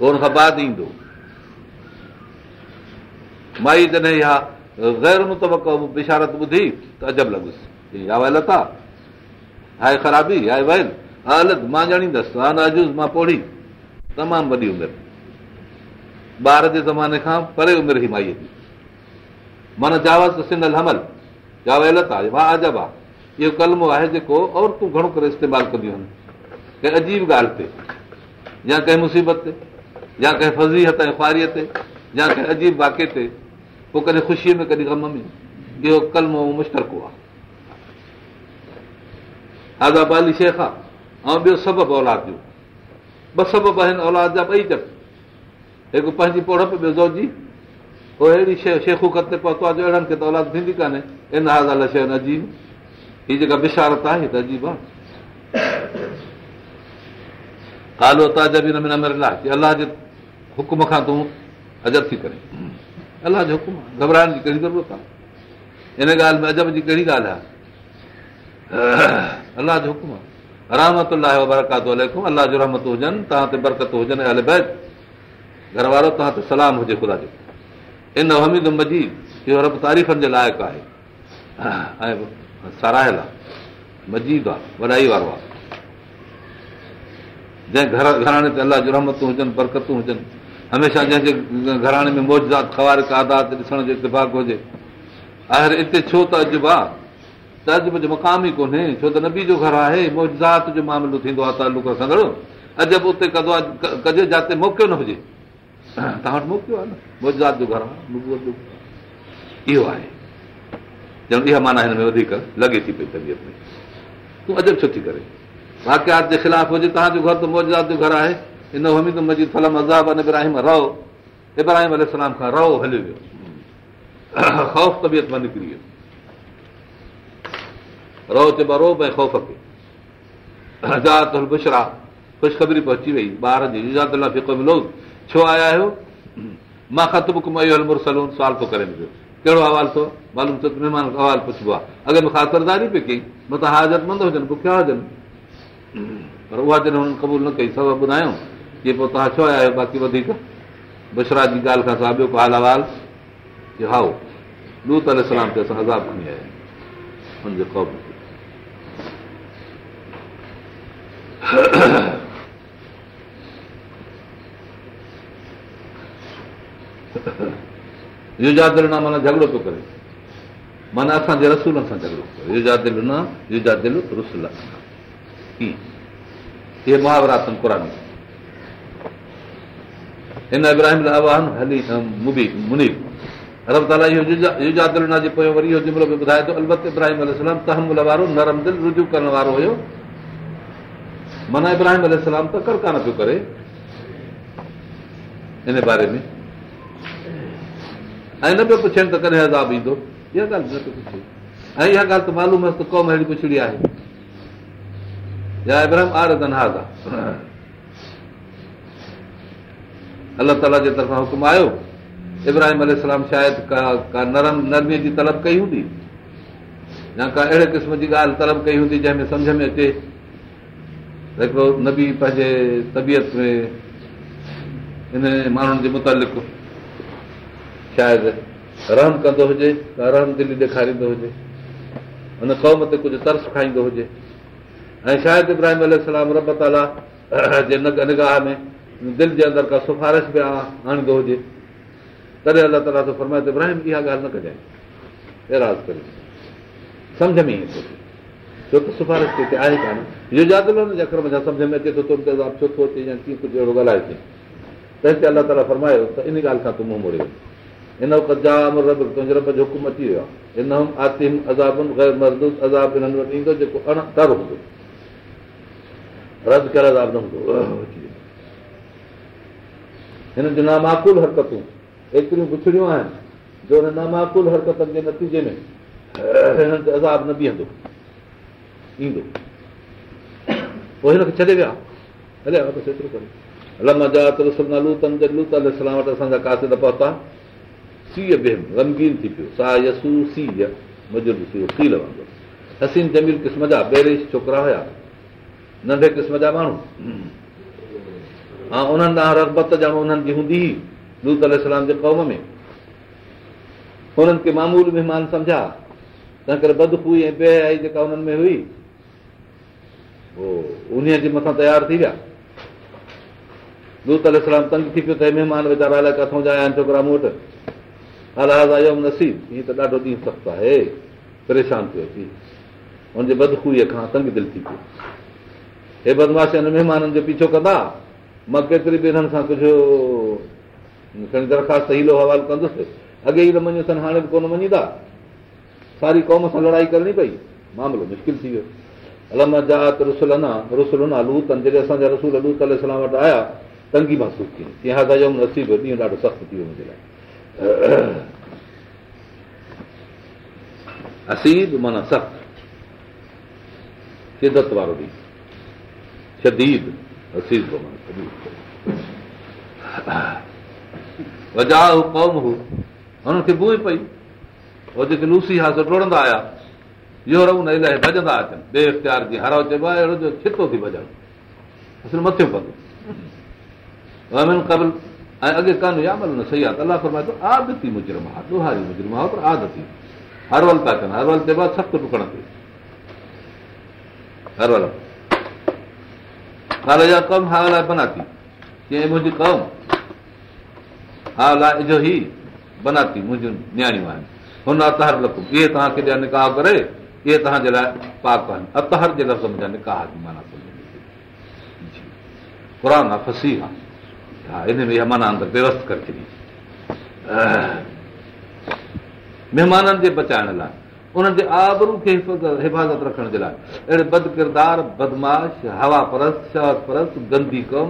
هن کان بعد ايندو مائي جڏهن اها غير متبڪ بشارت ٻڌي ته عجب لڳس. يا ويل ٿا هاءِ خرابي هاءِ ويل ها الڳ مان ڄاڻيندس ها نه اجوز مان پوڙي. تمام وڏي عمر. ٻار جي زماني کان پري عمر ئي مائيءَ جي. معنيٰ جاوس سنگل همل. جا ويل ٿا واهه عجب آهي اهو ڪلمو آهي جيڪو عورتون گهڻو ڪري استعمال ڪنديون آهن. ڪنهن عجيب ڳالهه تي يا ڪنهن مصيبت تي يا ڪنهن فزيهت ۽ خواريءَ تي يا ڪنهن عجيب واڪي تي ڪڏهن خوشيءَ ۾ ڪڏهن ۾ مشترڪو آهي. آزابالي شيخ آهي اولاد جو. ٻئي چٽ هڪ پنهنجي اهڙي شيءِ شيکوکت تي پهتو آهي ته اولاد ٿيندي ڪانهي. ان هاز شيءِ عجيب. هيءَ جيڪا بشارت آهي حڪم کان تون عجب ٿي ڪري. الله جو حڪم آهي. گهٻرائڻ جي ڪهڙي ضرورت آهي؟ ان ڳالهه ۾ عجب جي ڪهڙي ڳالهه آهي؟ الله جو حڪم آهي. رحمت برڪات الله جو رحمت هجن توهان تي برڪت هجن. هلي بعد گهر وارو توهان تي سلام هجي خدا جو. ان حميد مجيد اهو رب تاريفن جي لائق آهي. ۽ سارايل آهي. مجيد آهي وڏائي وارو آهي جنهن گهر گهراڻي تي الله جو رهمتون هجن برڪتون هجن. هميشه جنهن جي گهراڻي ۾ موجات خوارڪ آدات ڏسڻ جو اتفاق هجي. آخر هتي ڇو ته اڄ آهي ته اڄ جو مقام ئي ڪونهي. ڇو ته نبي جو گهر آهي موجات جو معاملو ٿيندو آهي تعلق رکندڙ اڄ به اتي ڪدو آهي ڪجي جتي موڪليو نه هجي. توهان وٽ موڪليو آهي نه؟ موجات جو گهر آهي. اهو آهي. ڄڻ اها معنيٰ هن ۾ وڌيڪ لڳي ٿي پئي طبيعت ۾. تون عجب ڇو ٿي ڪري واڪيات جي خلاف هجي توهان جو گهر ته موجات جو گهر آهي. ان حميد مجيد فلم عذاب ابراهيم رهو ابراهيم ال کان رهو هليو ويو. خوف طبيعت مان نڪري ويو. رهو چئبو رو ۽ خوف کي. بشرا خوشخبري پهچي وئي ٻار جي ڦڪو ملو ڇو آيا آهيو؟ مان خط بڪ مرسلون سوال ٿو ڪري پيو ڪهڙو اوال ٿو؟ معلوم ته مهمان اوال پڇبو آهي. اڳي ۾ خاترداري پئي ڪئي مٿان هازتمند هجن بکيا هجن پر اها جڏهن هنن قبول نه ڪئي سبب ٻڌايون ڪه پوءِ توهان ڇو آيا آهيو باقي وڌيڪ؟ بشرا جي ڳالهه کان سواءِ ٻيو ڪو حال اوال هائو لوت سلام تي اسان عذاب کڻي آيا هن جي خوف يجادل نه معنيٰ جهڳڙو ٿو ڪري. معنيٰ اسان جي رسولن سان جهڳڙو ڪري. يجادل نه يجادل رسل اهي محاورا اٿن قر هن ابراهيم هلي مبي منيب ارب تالا اهو يجادل نه جي پويان وري اهو جملو به ٻڌائي ٿو البت ابراهيم تحمل وارو نرم دل رجو ڪرڻ وارو هيو معنيٰ ابراهيم ال تڪڙ ڪانه پيو ڪري ان باري ۾۽ نه پيو پڇن ته ڪڏهن عذاب ايندو اها ڳالهه نه پيو پڇي ۽ اها ڳالهه ته معلوم آهي ته قوم اهڙي پڇڙي آهي يا ابراهيم آر دنهاز آهي الله تالا جي طرفان حڪم آيو ابراهيم ال شايد ڪا ڪا نرم نرميءَ جي طلب ڪئي هوندي يا ڪا اهڙي قسم جي ڳالهه طلب ڪئي هوندي جنهن ۾ سمجهه ۾ اچي هڪڙو نبي پنهنجي طبيعت ۾ هن ماڻهن جي متالق شايد رحم ڪندو هجي رحم دلي ڏيکاريندو هجي هن قوم تي ڪجهه ترس کائيندو هجي ۽ شايد ابراهيم الارم رب تالا جي نگاهه ۾ دل جي اندر ڪا سفارش به آڻيندو هجي. تڏهن الله تالا ٿو فرمائي ته ابراهيم اها ڳالهه نه ڪجانءِ. ايراز ڪري سمجهه ۾ ئي ٿو ڇو ته سفارش تي آهي ڪانه. اهو ياد نه اکر ۾ سمجهه ۾ اچي ٿو ڇو ٿو اچي يا ڪيئن ڪجهه اهڙو ڳالهائي ٿي ته هتي الله تالا فرمايو ته ان ڳالهه کان تون منهن موڙيو. هن رب تنهنجي رب جو حڪم اچي ويو آهي. ان آتم ازابن غير مردوس عذاب هنن وٽ ايندو جيڪو اڻ تر هوندو رد ڪيل عذاب نه هوندو هن جون ناماڪل حرڪتون ايتريون پڇڙيون آهن جو هن ناماڪل هرڪتن جي نتيجي ۾ هنن تي عذاب نه بيهندو ايندو پوءِ هن کي ڇڏي ويا هلي ايترو ڪري. وٽ اسان جا ڪاسد پهتا سيءُ به غمگين ٿي پيو. سا يسو سي سي لهندو حسين جميل قسم جا بيرش ڇوڪرا هئا ننڍي قسم جا ماڻهو. ها انهن ڏانهن رگبت ڄڻ انهن جي هوندي هئي لوت الارم جي قوم ۾. هنن کي مامول مهمان سمجهان تنهن ڪري بدکوئي ۽ بيهيائي جيڪا هنن ۾ هئي ان جي مٿان تيار ٿي ويا. لوت الارم تنگ ٿي پيو ته مهمان ويچارا الائي ڪٿان جا آيا آهن ڇوڪرا مون وٽ. الله نصيب هيئن ته ڏاڍو ڏينهن سخت آهي پريشان ٿيو اچي هن جي بدکوئيءَ کان تنگ دل ٿي پيو هي بدمعاش هن مهمانن جو پيڇو ڪندا؟ مان ڪيتري به هنن سان ڪجهه کڻي درخواست هيلو حوالو ڪندس. اڳي ئي نه مڃيو اٿن هاڻي به ڪونه مڃيندا. ساري قوم سان لڙائي ڪرڻي پئي. معاملو مشڪل ٿي ويو. الم جات رسل نه رسل نه لوتن جڏهن اسان جا رسول لوت الارم وٽ آيا تنگي محسوس ٿي. لهازا جو نصيب ڏينهن ڏاڍو سخت ٿي ويو منهنجي لاءِ. اسيب معنيٰ سخت. شدت وارو ڏينهن हर छितो थी कान कनि हरवल चइबो आहे सख़्तु डुकण ते حال جا ڪم ها لاءِ بناتي ڪيئن منهنجي ڪم ها لاءِ اجو ئي بناتي منهنجون نياڻيون آهن هن اتهر لڪم اهي توهان کي ڏيان نڪاح ڪري اهي توهان جي لاءِ پاڪ آهن اتهر جي لفظ منهنجا نڪاح جي معنيٰ قر آهي ڦسي آهي ها ان ۾ اها معنيٰ اندر ويوسٿ ڪري ڇڏي مهمانن جي بچائڻ لاءِ انهن جي آبرو کي حفاظت رکڻ جي لاءِ. اهڙي بد ڪردار بدمعاش هوا پرس شهر پرس گندي ڪم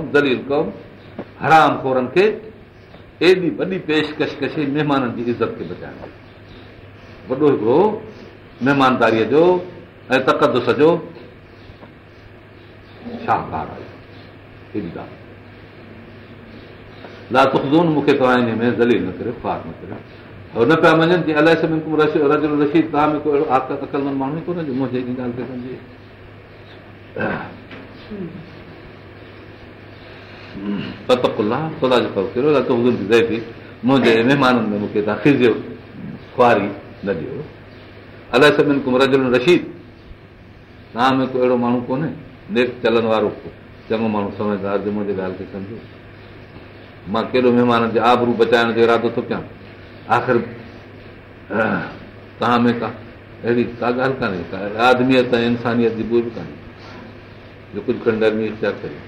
کورن کي ايڏي وڏي پيشڪش ڪشي مهمانن جي عزت کي بچائڻ وڏو هڪڙو مهمانداريءَ جو ۽ تڪدس جو شاهڪار آهي. ايڏي ڳالهه. لا تکزون مون کي توهان هن ۾ ذليل نه ڪري خوار نه ڪري نه پيا مڃن جيئن الائي رجل رشيد توهان ۾ ڪو اهڙو اڪلمند ماڻهو ئي ڪونهي جو منهنجي هيڏي ڳالهه کي سمجهي منهنجي مهمانن ۾ مون کي توهان کجيو کئاري نه ڏيو الائي سڀني ڪم رجل رشيد توهان ۾ ڪو اهڙو ماڻهو ڪونهي نيڪ چلڻ وارو چڱو ماڻهو سمجهدار جو منهنجي ڳالهه کي سمجهو مان ڪيڏو مهمانن جي آبرو بچائڻ جو ارادو ٿو ڪيان آخر توهان ۾ ڪا اهڙي ڪا ڳالهه ڪانهي ڪا آدميت ۽ انسانيت جي ٻڌ ڪانهي جو ڪجهه کنڊ آدمي اختيار ڪري